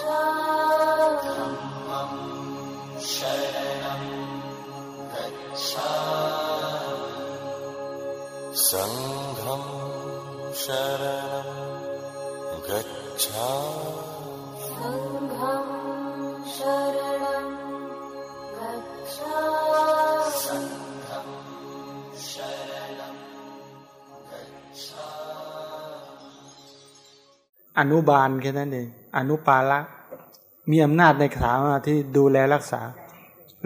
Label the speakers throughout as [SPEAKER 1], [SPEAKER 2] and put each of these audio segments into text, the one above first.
[SPEAKER 1] सङ्घं शरणं गच्छामि।
[SPEAKER 2] सङ्घं शरणं गच्छामि
[SPEAKER 3] อนุบาลแค่นั้นเองอนุปาละมีอำนาจในขามาที่ดูแลรักษา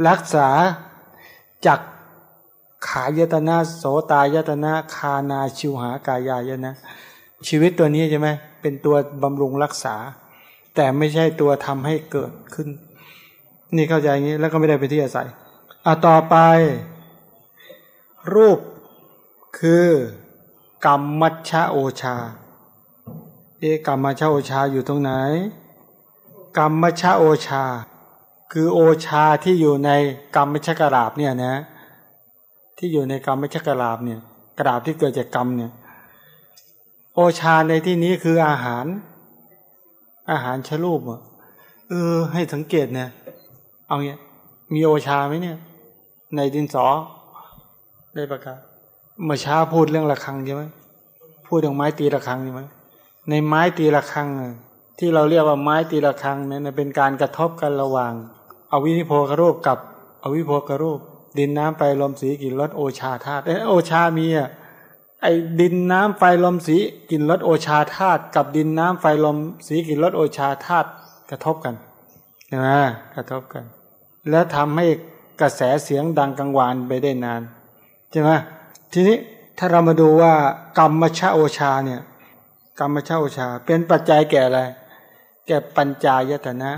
[SPEAKER 3] รักษาจากขายตนะโสตายตนะคานาชิวหากายายนะ ชีวิตตัวนี้ใช่ไหมเป็นตัวบำรุงรักษา แต่ไม่ใช่ตัวทำให้เกิดขึ้น นี่เข้าใจอย่างนี้แล้วก็ไม่ได้ไปที่อาศัยอะต่อไป รูปคือกรรมมัชฌะโอชา เอกรรมชฌะโอชาอยู่ตรงไหน กรรมชฌะโอชา คือโอชาที่อยู่ในกรรมชฌะกราบเนี่ยนะ ที่อยู่ในกรรมชฌะกราบเนี่ย กราบที่เกิดจากกรรมเนี่ย โอชาในที่นี้คืออาหาร อาหารชะลูปอะเออ ให้สังเกตเนี่ยเอาเงี้ยมีโอชาไหมเนี่ย ในดินสอ ได้ประกาศเมื่อเช้าพูดเรื่องระฆังใช่ไหมพูดถึงไม้ตีระฆังใช่ไหม ในไม้ตีระฆังที่เราเรียกว่าไม้ตีระฆังเนี่ยเป็นการกระทบกันระหว่าง อวินิโพกรูปกับอวิโพกรูป ดินน้ำไฟลมสีกลิ่นรสโอชาธาตุโอชามีอะไอ้ดินน้ำไฟลมสีกลิ่นรสโอชาธาตุกับดินน้ำไฟลมสีกลิ่นรสโอชาธาตุกระทบกันใช่ไหมกระทบกัน แล้วทำให้กระแสเสียงดังกังวานไปได้นานใช่ไหมทีนี้ถ้าเรามาดูว่ากรรมชาโอชาเนี่ย กรรมชาโอชา เป็นปัจจัยแก่อะไร แก่ปัญจายตนะ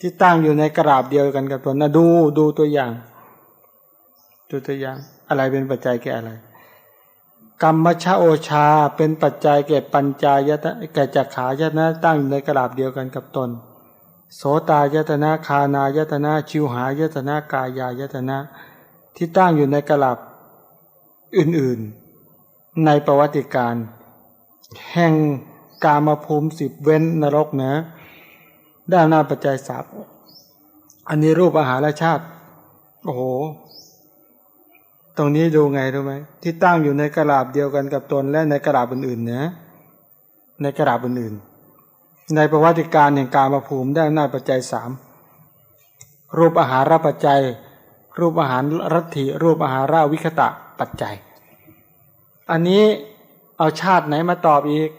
[SPEAKER 3] ที่ตั้งอยู่ในกราบเดียวกันกับตัวนะดูดูตัวอย่างดูตัวอย่าง อะไรเป็นปัจจัยแก่อะไรกรรมชาโอชาเป็นปัจจัยแก่ปัญจายตนะแก่จักขายตนะตั้งอยู่ในกราบเดียวกันกับตน โสตายตนะคานายตนะชิวหายตนะกายายตนะ ที่ตั้งอยู่ในกราบอื่นๆ ในประวัติการ แห่งกามภูมิสิบเว้นนรกนะ ได้อำนาจปัจจัยสามอันนี้รูปอาหารและชาติ โอ้โห ตรงนี้ดูไงรู้ไหมที่ตั้งอยู่ในกระลาบเดียวกันกับตนและในกระลาบอื่นๆนะในกระลาบอื่นๆ ในประวัติการแห่งการมาภูมิได้อำนาจปัจจัยสามรูปอาหารปัจจัย รูปอาหารรัตถิรูปอาหาราวิคตะปัจจัย อันนี้ เอาชาติไหนมาตอบอีก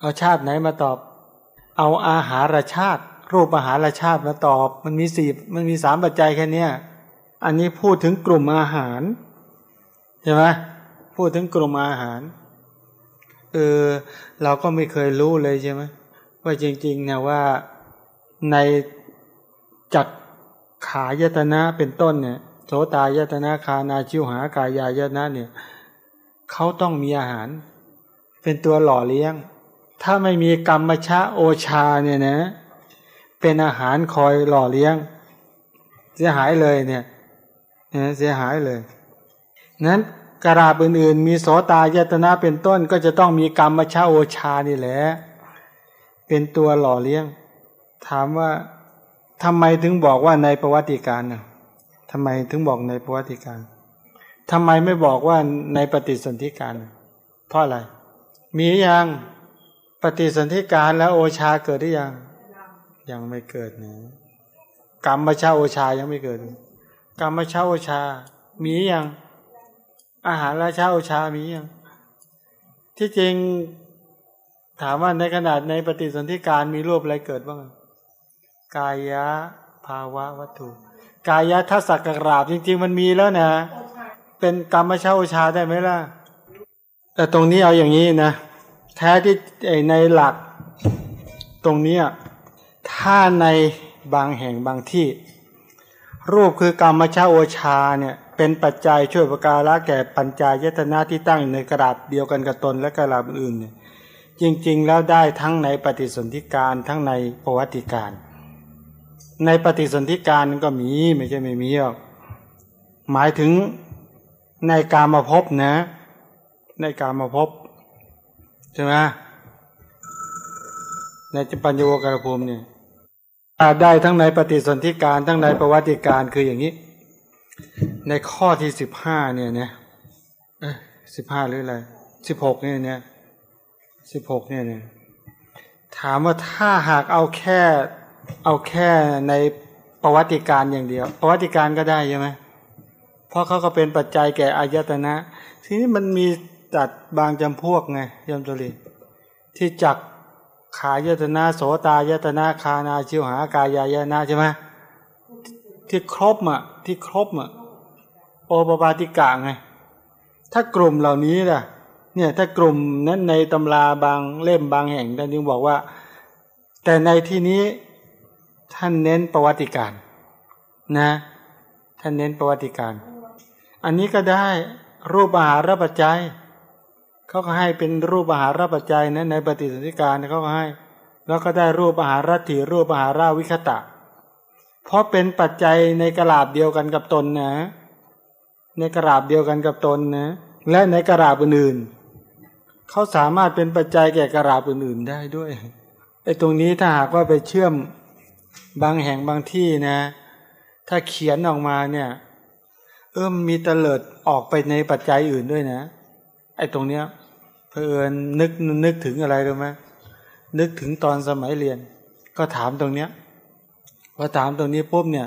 [SPEAKER 3] เอาชาติไหนมาตอบ เอาอาหารชาติรูปอาหารชาติมาตอบ มันมีสี่มันมีสามปัจจัยแค่เนี้ยอันนี้พูดถึงกลุ่มอาหารใช่ไหมพูดถึงกลุ่มอาหารเออเราก็ไม่เคยรู้เลยใช่ไหมว่าจริงๆเนี่ยว่าในจักขายตนะเป็นต้นเนี่ยโสตายตนะคานาชิวหากายายตนะเนี่ยเขาต้องมีอาหาร เป็นตัวหล่อเลี้ยง ถ้าไม่มีกรรมชะโอชาเนี่ยนะ เป็นอาหารคอยหล่อเลี้ยง เสียหายเลยเนี่ยนะเสียหายเลย นั้นกราบอื่นๆ มีโสตายตนะเป็นต้นก็จะต้องมีกรรมชาโอชานี่แหละ เป็นตัวหล่อเลี้ยง ถามว่าทำไมถึงบอกว่าในประวัติการน่ะทำไมถึงบอกในประวัติการทำไมไม่บอกว่าในปฏิสนธิการ เพราะอะไร มียังปฏิสนธิการแล้วโอชาเกิดหรือยัง ยังไม่เกิดนะกรรมชาโอชายังไม่เกิด กรรมชาโอชา มียัง อาหารราชาโอชามียัง ที่จริงถามว่าในขนาดในปฏิสนธิการมีรูปอะไรเกิดบ้าง กายะภาวะวัตถุ กายะทัศกราบจริง ๆ มันมีแล้วนะ เป็นกรรมชาโอชาได้ไหมล่ะ แต่ตรงนี้เอาอย่างนี้นะ แท้ที่ในหลักตรงนี้ถ้าในบางแห่งบางที่ รูปคือกรรมชาโอชาเนี่ยเป็นปัจจัยช่วยประการละแก่ปัญจายตนะที่ตั้งในกระดาษเดียวกันกับตนและกระดาษอื่นเนี่ยจริงๆแล้วได้ทั้งในปฏิสนธิการทั้งในประวัติการ ในปฏิสนธิการก็มีไม่ใช่ไม่มีหรอกหมายถึงในการมาพบนะ ในการมาพบใช่ไหมในจปัญญวการภูมิเนี่ยได้ทั้งในปฏิสนธิการทั้งในประวัติการคืออย่างนี้ ในข้อที่สิบห้าเนี่ยเนี่ยสิบห้าหรืออะไรสิบหกเนี่ยเนี่ยสิบหกเนี่ยเนี่ยถามว่าถ้าหากเอาแค่เอาแค่ในประวัติการอย่างเดียว ประวัติการก็ได้ใช่ไหมเพราะเขาก็เป็นปัจจัยแก่อายตนะ ทีนี้มันมี จัดบางจำพวกไงยมตุลีที่จักขายตนาโสตายตนาคานาชิวหากายายนาใช่ไหมที่ครบอะที่ครบอะโอปปาติกะไง ถ้ากลุ่มเหล่านี้ล่ะ เนี่ยถ้ากลุ่มนั้นในตำราบางเล่มบางแห่งท่านจึงบอกว่า แต่ในที่นี้ท่านเน้นประวัติการนะ ท่านเน้นประวัติการ อันนี้ก็ได้รูปอาหารปัจจัย เขาก็ให้เป็นรูปอาหารปัจจัยนะในปฏิสนธิการเขาก็ให้ แล้วก็ได้รูปอาหารรัติรูปอาหาราวิคตะ เพราะเป็นปัจจัยในกระลาบเดียวกันกับตนนะ ในกระลาบเดียวกันกับตนนะ และในกระลาบอื่นๆเขาสามารถเป็นปัจจัยแก่กระลาบอื่นๆได้ด้วยไอ้ตรงนี้ถ้าหากว่าไปเชื่อมบางแห่งบางที่นะ ถ้าเขียนออกมาเนี่ย เอิ่มมีเตลิดออกไปในปัจจัยอื่นด้วยนะ ไอ้ตรงเนี้ย เพลินนึกนึกถึงอะไรรู้ไหมนึกถึงตอนสมัยเรียน ก็ถามตรงเนี้ยพอถามตรงนี้ปุ๊บเนี่ย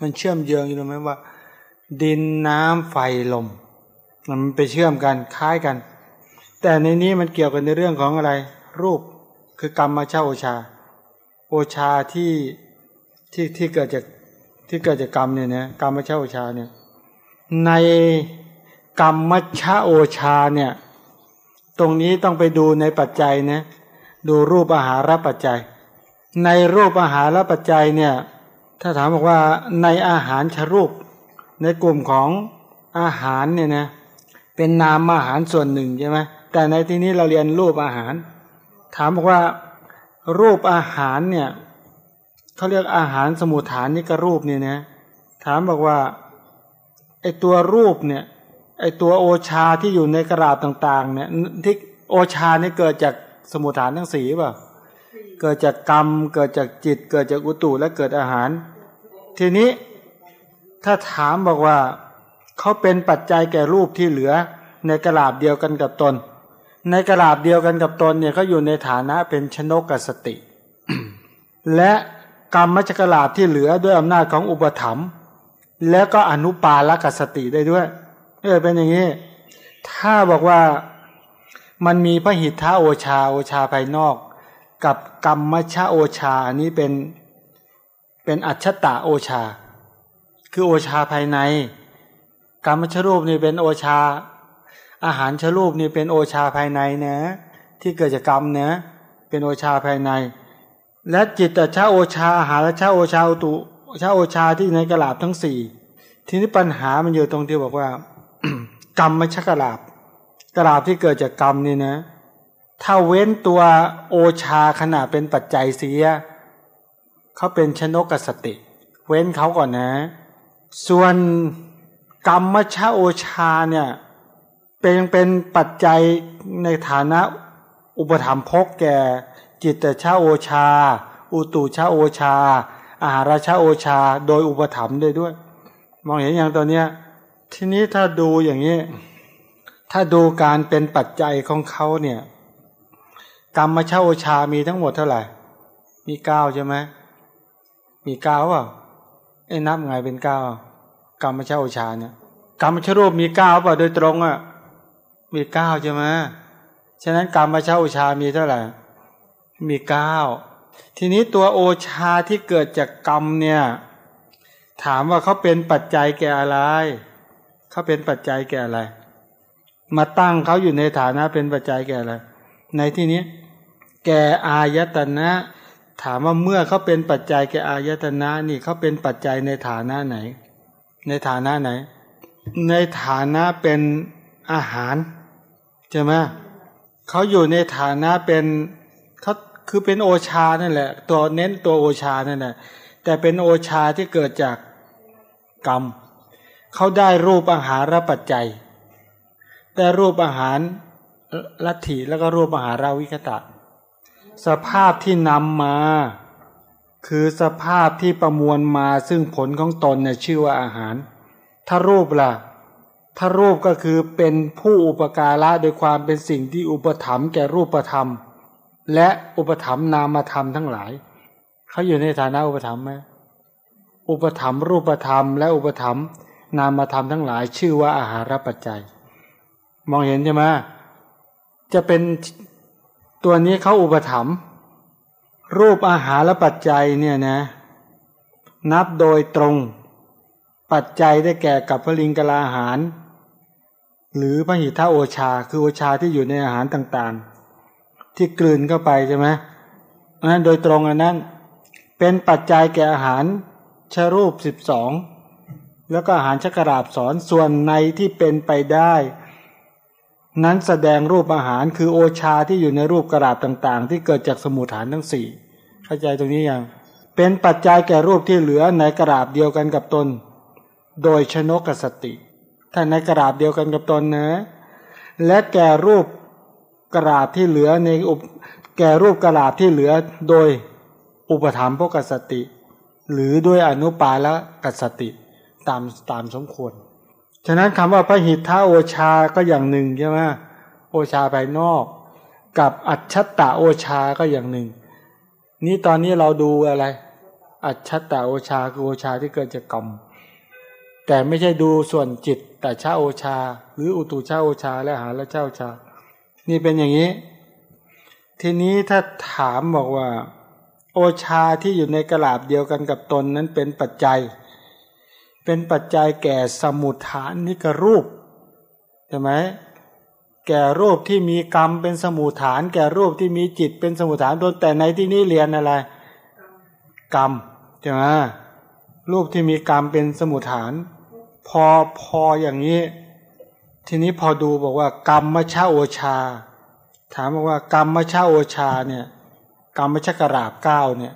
[SPEAKER 3] มันเชื่อมโยงอยู่รู้ไหมว่า ดินน้ำไฟลม มันไปเชื่อมกันคล้ายกัน แต่ในนี้มันเกี่ยวกันในเรื่องของอะไร รูปคือกรรมมาชาโอชา โอชาที่ที่ที่เกิดจากที่เกิดจากกรรมเนี่ยนะกรรมมาชาโอชาเนี่ยในกรรมมัชชาโอชาเนี่ย ตรงนี้ต้องไปดูในปัจจัยนะดูรูปอาหารปัจจัย ในรูปอาหารปัจจัยเนี่ยถ้าถามบอกว่าในอาหารชรูป ในกลุ่มของอาหารเนี่ยนะเป็นนามอาหารส่วนหนึ่งใช่ไหมแต่ในที่นี้เราเรียนรูปอาหาร ถามบอกว่ารูปอาหารเนี่ยเขาเรียกอาหารสมุทฐานนี่ก็รูปเนี่ยนะถามบอกว่าไอตัวรูปเนี่ย ไอตัวโอชาที่อยู่ในกระดาษต่างๆ เนี่ยที่โอชานี่เกิดจากสมุทฐานทั้งสี่ป่ะเกิดจากกรรม เกิดจากจิต เกิดจากอุตุและเกิดอาหาร ทีนี้ถ้าถามบอกว่าเขาเป็นปัจจัยแก่รูปที่เหลือ ในกระดาษเดียวกันกับตน ในกระดาษเดียวกันกับตนเนี่ยเขาอยู่ในฐานะเป็นชนกสติ และกรรมมจกลาบที่เหลือด้วยอำนาจของอุปถัมภ์แล้วก็อนุปาลกสติได้ด้วย เออเป็นอย่างนี้ ถ้าบอกว่ามันมีพระหิทธาโอชาโอชาภายนอก กับกรรมชาโอชาอันนี้เป็นเป็นอัจฉตาโอชา คือโอชาภายใน กรรมชรูปนี่เป็นโอชา อาหารชรูปนี่เป็นโอชาภายในนะ ที่เกิดจากกรรมเนะเป็นโอชาภายใน และจิตตชาโอชาอาหารชาโอชาอุตุชาโอชาที่ในกระลาบทั้งสี่ทีนี้ปัญหามันอยู่ตรงที่บอกว่า กรรมมชกระลาบกระลาบที่เกิดจากกรรมนี่นะ ถ้าเว้นตัวโอชาขณะเป็นปัจจัยเสียเขาเป็นชนกสติ เว้นเขาก่อนนะ ส่วนกรรมมชาโอชาเนี่ยเป็นเป็นปัจจัยในฐานะอุปธรรมพกแก่จิตตชาโอชา อุตุชาโอชา อาหารชาโอชา โดยอุปธรรมได้ด้วย มองเห็นอย่างตัวเนี้ย ทีนี้ถ้าดูอย่างนี้ ถ้าดูการเป็นปัจจัยของเขาเนี่ย กรรมเช่าชามีทั้งหมดเท่าไหร่ มีเก้าใช่ไหมมีเก้าเปล่าไอ้นับไงเป็นเก้ากรรมเช่าชาเนี่ยกรรมชรูปมีเก้าเปล่าโดยตรงอะ มีเก้าใช่ไหมฉะนั้นกรรมเช่าชามีเท่าไหร่ มีเก้าทีนี้ตัวโอชาที่เกิดจากกรรมเนี่ย ถามว่าเขาเป็นปัจจัยแก่อะไร เขาเป็นปัจจัยแก่อะไร มาตั้งเขาอยู่ในฐานะเป็นปัจจัยแก่อะไร ในที่นี้ แก่อายตนะ ถามว่าเมื่อเขาเป็นปัจจัยแก่อายตนะนี่เขาเป็นปัจจัยในฐานะไหน ในฐานะไหน ในฐานะเป็นอาหารใช่ไหมเขาอยู่ในฐานะเป็นเขาคือเป็นโอชานั่นแหละ ตัวเน้นตัวโอชานั่นแหละแต่เป็นโอชาที่เกิดจากกรรม เขาได้รูปอาหารปัจจัย ได้รูปอาหารลัทธิแล้วก็รูปอาหารราวิคตะ สภาพที่นำมา คือสภาพที่ประมวลมาซึ่งผลของตนเนี่ยชื่อว่าอาหาร ถ้ารูปล่ะ ถ้ารูปก็คือเป็นผู้อุปการะโดยความเป็นสิ่งที่อุปถัมภ์แก่รูปธรรม และอุปถัมภ์นามธรรมทั้งหลาย เขาอยู่ในฐานะอุปถัมภ์ไหมอุปถัมภ์รูปธรรม และอุปถัมภ์ นามธรรมทั้งหลายชื่อว่าอาหารปัจจัย มองเห็นใช่ไหมจะเป็นตัวนี้เขาอุปถัมภ์รูปอาหารและปัจจัยเนี่ยนะ นับโดยตรงปัจจัยได้แก่กับพลิงกลาอาหาร หรือพระหิทธาโอชา คือโอชาที่อยู่ในอาหารต่างๆ ที่กลืนเข้าไปใช่ไหมนั้นโดยตรงอันนั้น เป็นปัจจัยแก่อาหารชรูปสิบสอง แล้วก็อาหารชักราบสอนส่วนในที่เป็นไปได้ นั้นแสดงรูปอาหารคือโอชาที่อยู่ในรูปกระดาบต่างๆ ที่เกิดจากสมุทฐานทั้งสี่เข้าใจตรงนี้ยังเป็นปัจจัยแก่รูปที่เหลือในกระดาบเดียวกันกับตน โดยชนกสติ ถ้าในกระดาบเดียวกันกับตนนะ และแก่รูปกระดาบที่เหลือในอุปแก่รูปกระดาบที่เหลือโดยอุปธรรมพกสติ หรือด้วยอนุปาละกสติ ตามตามสมควร ฉะนั้นคำว่าพระหิทธาโอชาก็อย่างหนึ่งใช่ไหมโอชาภายนอก กับอัจฉตะโอชาก็อย่างหนึ่ง นี่ตอนนี้เราดูอะไร อัจฉตะโอชาคือโอชาที่เกิดจากกรรมแต่ไม่ใช่ดูส่วนจิตแต่ชาโอชา หรืออุตุชาโอชาและหาและเจ้าชา นี่เป็นอย่างนี้ ทีนี้ถ้าถามบอกว่า โอชาที่อยู่ในกระลาบเดียวกันกับตนนั้นเป็นปัจจัย เป็นปัจจัยแก่สมุทฐานนิกรูปใช่ไหมแก่รูปที่มีกรรมเป็นสมุทฐาน แก่รูปที่มีจิตเป็นสมุทฐานโดนแต่ในที่นี้เรียนอะไร กรรมใช่ไหมรูปที่มีกรรมเป็นสมุทฐาน พอพออย่างนี้ ทีนี้พอดูบอกว่ากรรมมชาโอชา ถามบอกว่ากรรมมชาโอชาเนี่ยกรรมมชกราบเก้าเนี่ย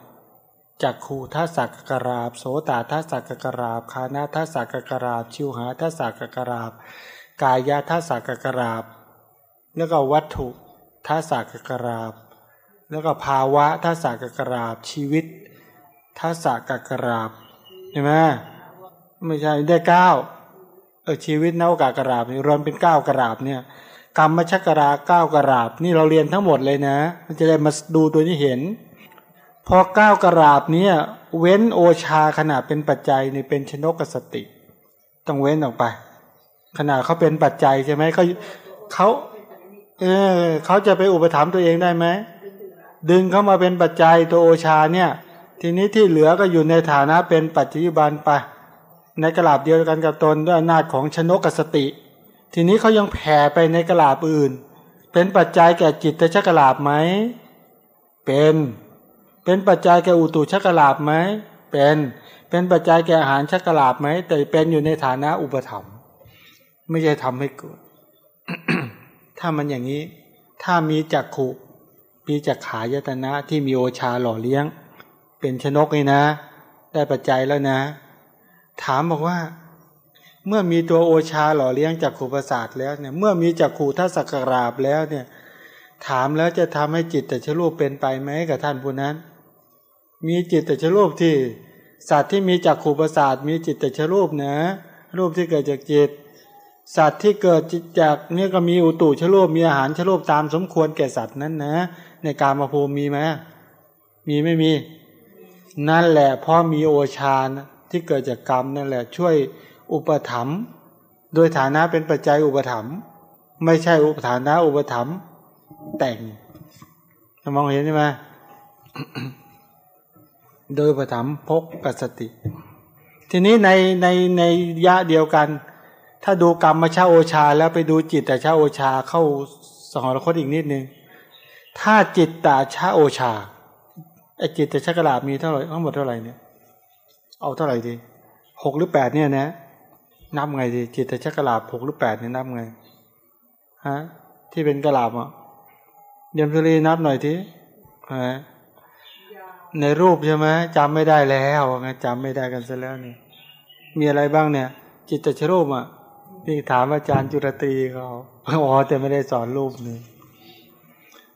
[SPEAKER 3] จักขูทัศกกราบ โสตทัศกกราบคานาทัศกกราบ ชิวหาทัศกกราบ กายาทัศกกราบ แล้วก็วัตถุทัศกกราบ แล้วก็ภาวะทัศกกราบ ชีวิตทัศกกราบใช่ไหมไม่ใช่ได้เก้าเออชีวิตนวกากราบนี่รวมเป็นเก้ากราบเนี่ยกรรมชกราเก้ากราบ นี่เราเรียนทั้งหมดเลยนะ มันจะได้มาดูตัวนี้เห็น พอก้าวกระราบเนี่ยเว้นโอชาขนาดเป็นปัจจัยในเป็นชนกสติ ต้องเว้นออกไปขนาดเขาเป็นปัจจัยใช่ไหมเขาเขาเออเขาจะไปอุปถัมภ์ตัวเองได้ไหมดึงเข้ามาเป็นปัจจัยตัวโอชาเนี่ย ทีนี้ที่เหลือก็อยู่ในฐานะเป็นปัจจุบันไปในกระลาบเดียวกันกับตนด้วยอำนาจของชนกสติ ทีนี้เขายังแผ่ไปในกระลาบอื่น เป็นปัจจัยแก่จิตแต่ชกระลาบไหมเป็น เป็นปัจจัยแก่อุตุชักลาบไหมเป็นเป็นปัจจัยแก่อาหารชักลาบไหมแต่เป็นอยู่ในฐานะอุปถัมภ์ไม่ใช่ทำให้เกิดถ้ามันอย่างนี้ ถ้ามีจักขุมีจักขายตนะที่มีโอชาหล่อเลี้ยง เป็นชนกเลยนะ ได้ปัจจัยแล้วนะ ถามบอกว่า เมื่อมีตัวโอชาหล่อเลี้ยงจากขูประสาทแล้วเนี่ย เมื่อมีจักขูทัศกราบแล้วเนี่ย ถามแล้วจะทำให้จิตแต่ชรูปเป็นไปไหมกับท่านผู้นั้น มีจิตแต่ชรูปที่ สัตว์ที่มีจักขู่ประสาทมีจิตแต่ชรูปนะรูปที่เกิดจากจิต สัตว์ที่เกิดจากนี่ก็มีอุตุชรูปมีอาหารชรูปตามสมควรแก่สัตว์นั้นนะ ในการมาภูมิมีไหมมีไม่มี นั่นแหละพราะมีโอชานที่เกิดจากกรรมนั่นแหละ ช่วยอุปถัมภ์โดยฐานะเป็นปัจจัยอุปถัมภ์ไม่ใช่อุปฐานะอุปถัมภ์แต่งมองเห็นใช่ไหม โดยประถมพกกัสติ ทีนี้ในในในยะเดียวกัน ถ้าดูกรรมมาชาโอชา แล้วไปดูจิตแต่ชาโอชาเข้าสองรคตอีกนิดนึง ถ้าจิตตาชาโอชาไอจิตแต่ชักระลาบมีเท่าไหร่ทั้งหมดเท่าไหร่เนี่ย เอาเท่าไหร่ดีหกหรือแปดเนี่ยนะนับไงดีจิตแต่ชักระลาบหกหรือแปดเนี่ยนับไงฮะที่เป็นกระลาบอะเดียมสุรีนับหน่อยทีฮะ ในรูปใช่ไหมจำไม่ได้แล้วไงจำไม่ได้กันซะแล้วเนี่ยมีอะไรบ้างเนี่ย จิตตชรูปอะนี่ถามอาจารย์จุรตีเขาอ๋อแต่ไม่ได้สอนรูปนี่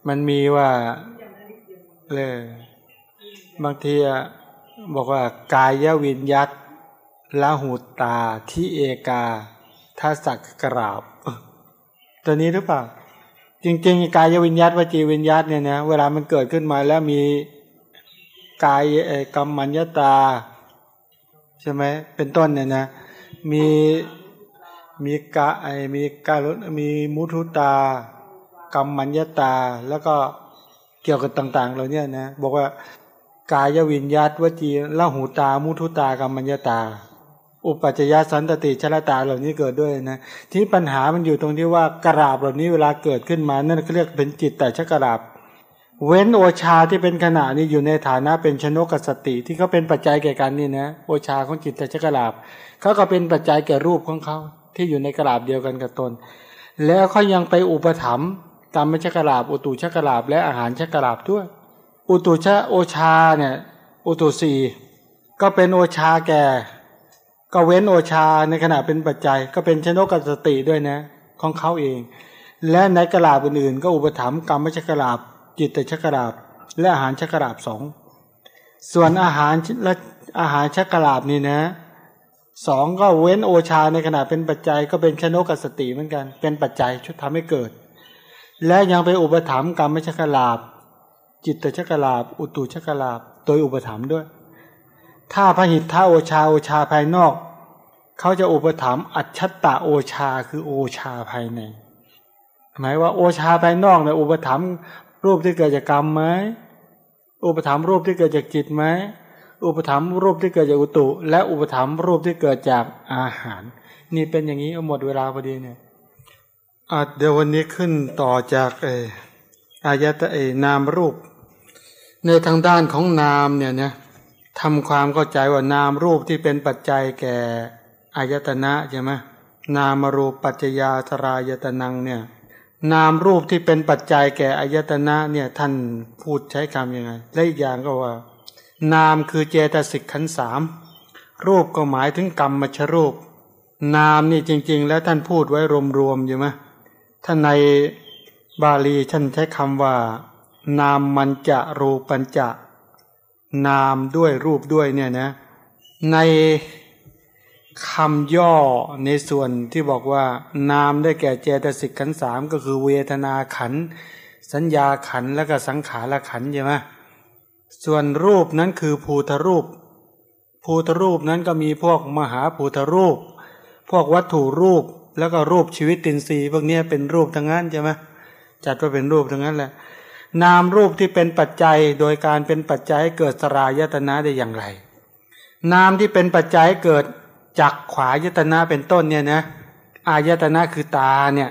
[SPEAKER 3] มันมีว่าเลยบางทีบอกว่ากายวิญยัตละหูตาที่เอกาทัสักกราบ ตัวนี้หรือเปล่า จริงๆกายวิญญาตวจีวิญญาตเนี่ยนะเวลามันเกิดขึ้นมาแล้วมี กายกรรมัญญาตา ใช่ไหมเป็นต้นเนี่ยนะมีมีกะไอมีการมีมุทุตา กรรมัญญาตา แล้วก็เกี่ยวกับต่าง ๆ เราเนี่ยนะบอกว่ากายวิญญาตวจีละหูตา มุทุตากรรมัญญาตา อุปัจจยสันตติชลตาเหล่านี้เกิดด้วยนะที่ปัญหามันอยู่ตรงที่ว่ากราบเหล่านี้เวลาเกิดขึ้นมานั่นเขาเรียกเป็นจิตแต่ชกราบ เว้นโอชาที่เป็นขณะนี้อยู่ในฐานะเป็นชนกสติ ที่เขาเป็นปัจจัยแก่กันนี่นะโอชาของจิตต่ชกราบเขาก็เป็นปัจจัยแก่รูปของเขาที่อยู่ในกราบเดียวกันกับตน แล้วเขายังไปอุปถัมภ์ตามมชกราบอุตุชกราบและอาหารชกราบด้วย อุตุชะโอชาเนี่ยอุตุสีก็เป็นโอชาแก่ ก็เว้นโอชาในขณะเป็นปัจจัย ก็เป็นชนกสติด้วยนะของเขาเอง และในกราบอื่นๆ ก็อุปถัมภ์กรรมชกราบ จิตตชกราบ และอาหารชกราบสองส่วนอาหารและอาหารชกราบนี่นะสองก็เว้นโอชาในขณะเป็นปัจจัยก็เป็นชนกสติเหมือนกัน เป็นปัจจัยชุดทำให้เกิด และยังไปอุปถัมภ์กรรมชกราบ จิตตชกราบ อุตุชกราบ โดยอุปถัมภ์ด้วย ถ้าพระหิตทธาโอชาโอชาภายนอก เขาจะอุปถัมภ์อัจฉตะโอชาคือโอชาภายใน หมายว่าโอชาภายนอกเนี่ยอุปถัมภ์ รูปที่เกิดจากกรรมไหมอุปถัมภ์รูปที่เกิดจากจิตไหมอุปถัมภ์รูปที่เกิดจากอุตุ และอุปถัมภ์รูปที่เกิดจากอาหาร นี่เป็นอย่างนี้หมดเวลาพอดีเนี่ยเดี๋ยววันนี้ขึ้นต่อจากเออายตะเอนามรูป ในทางด้านของนามเนี่ยเนี่ยทำความเข้าใจว่านามรูปที่เป็นปัจจัยแก่อายตนะใช่ไหมนามรูปปัจจยาธรายตนังเนี่ย นามรูปที่เป็นปัจจัยแก่อายตนะเนี่ยท่านพูดใช้คำยังไง และอีกอย่างก็ว่า นามคือเจตสิกขันสามรูปก็หมายถึงกรรมมชรูป นามนี่จริง ๆ แล้วท่านพูดไว้รวมๆอยู่ไหมท่านในบาลีท่านใช้คำว่า นามมันจะรูปัญจะนามด้วยรูปด้วยเนี่ยนะ ใน คำย่อในส่วนที่บอกว่านามได้แก่เจตสิกขันสามก็คือเวทนาขัน สัญญาขันแล้วก็สังขารขันใช่ไหมส่วนรูปนั้นคือภูทรูป ภูทรูปนั้นก็มีพวกมหาภูทรูป พวกวัตถุรูปแล้วก็รูปชีวิตตินทรีย์พวกนี้เป็นรูปทั้งนั้นใช่ไหมจัดว่าเป็นรูปทั้งนั้นแหละ นามรูปที่เป็นปัจจัยโดยการเป็นปัจจัยให้เกิดสรายตนะได้อย่างไร นามที่เป็นปัจจัยเกิด จักขวายตนะเป็นต้นเนี่ยนะอายตนะคือตาเนี่ย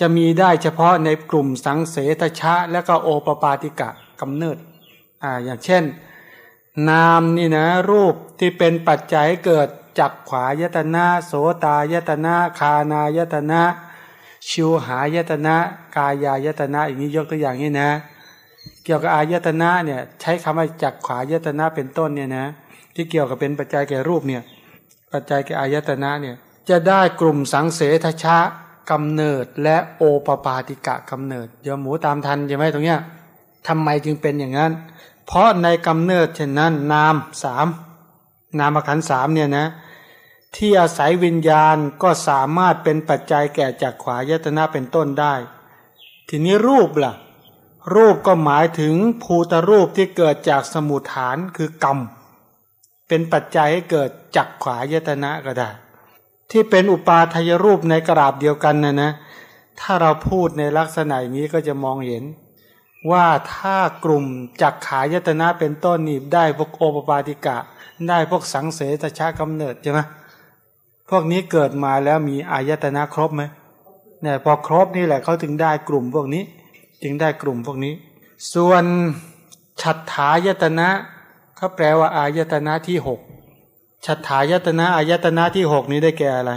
[SPEAKER 3] จะมีได้เฉพาะในกลุ่มสังเสทชะ และก็โอปปาติกะกำเนิดอ่าอย่างเช่น นามนี่นะรูปที่เป็นปัจจัยเกิดจักขวายตนะโสตายตนะคานายตนะ ชิวหายตนะ กายายตนะอย่างนี้ยกตัวอย่างนี้นะ เกี่ยวกับอายตนะเนี่ยใช้คำว่าจักขวายตนะเป็นต้นเนี่ยนะที่เกี่ยวกับเป็นปัจจัยแก่รูปเนี่ย ปัจจัยแก่อายตนะเนี่ยจะได้กลุ่มสังเสทชะกำเนิดและโอปปาติกะกำเนิดเดี๋ยวหมูตามทันใช่ไหมตรงเนี้ยทำไมจึงเป็นอย่างนั้น เพราะในกำเนิดเช่นนั้น นามสามนามขันสามเนี่ยนะที่อาศัยวิญญาณก็สามารถเป็นปัจจัยแก่จากขวายตนะเป็นต้นได้ ทีนี้รูปล่ะ รูปก็หมายถึงภูตรูปที่เกิดจากสมุทฐานคือกรรม เป็นปัจจัยให้เกิดจักขวายตนะก็ได้ ที่เป็นอุปาทายรูปในกราบเดียวกันนะนะถ้าเราพูดในลักษณะนี้ก็จะมองเห็น ว่าถ้ากลุ่มจักขายตนะเป็นต้นนี่ได้พวกโอปปาติกะ ได้พวกสังเสตชากำเนิดใช่ไหมพวกนี้เกิดมาแล้วมีอายตนะครบไหมเนี่ยพอครบนี่แหละเขาถึงได้กลุ่มพวกนี้ จึงได้กลุ่มพวกนี้ ส่วนฉัตถายตนะ เขาแปลว่าอายตนะที่หกฉัตถายตนะอายตนะที่หกนี้ได้แก่อะไร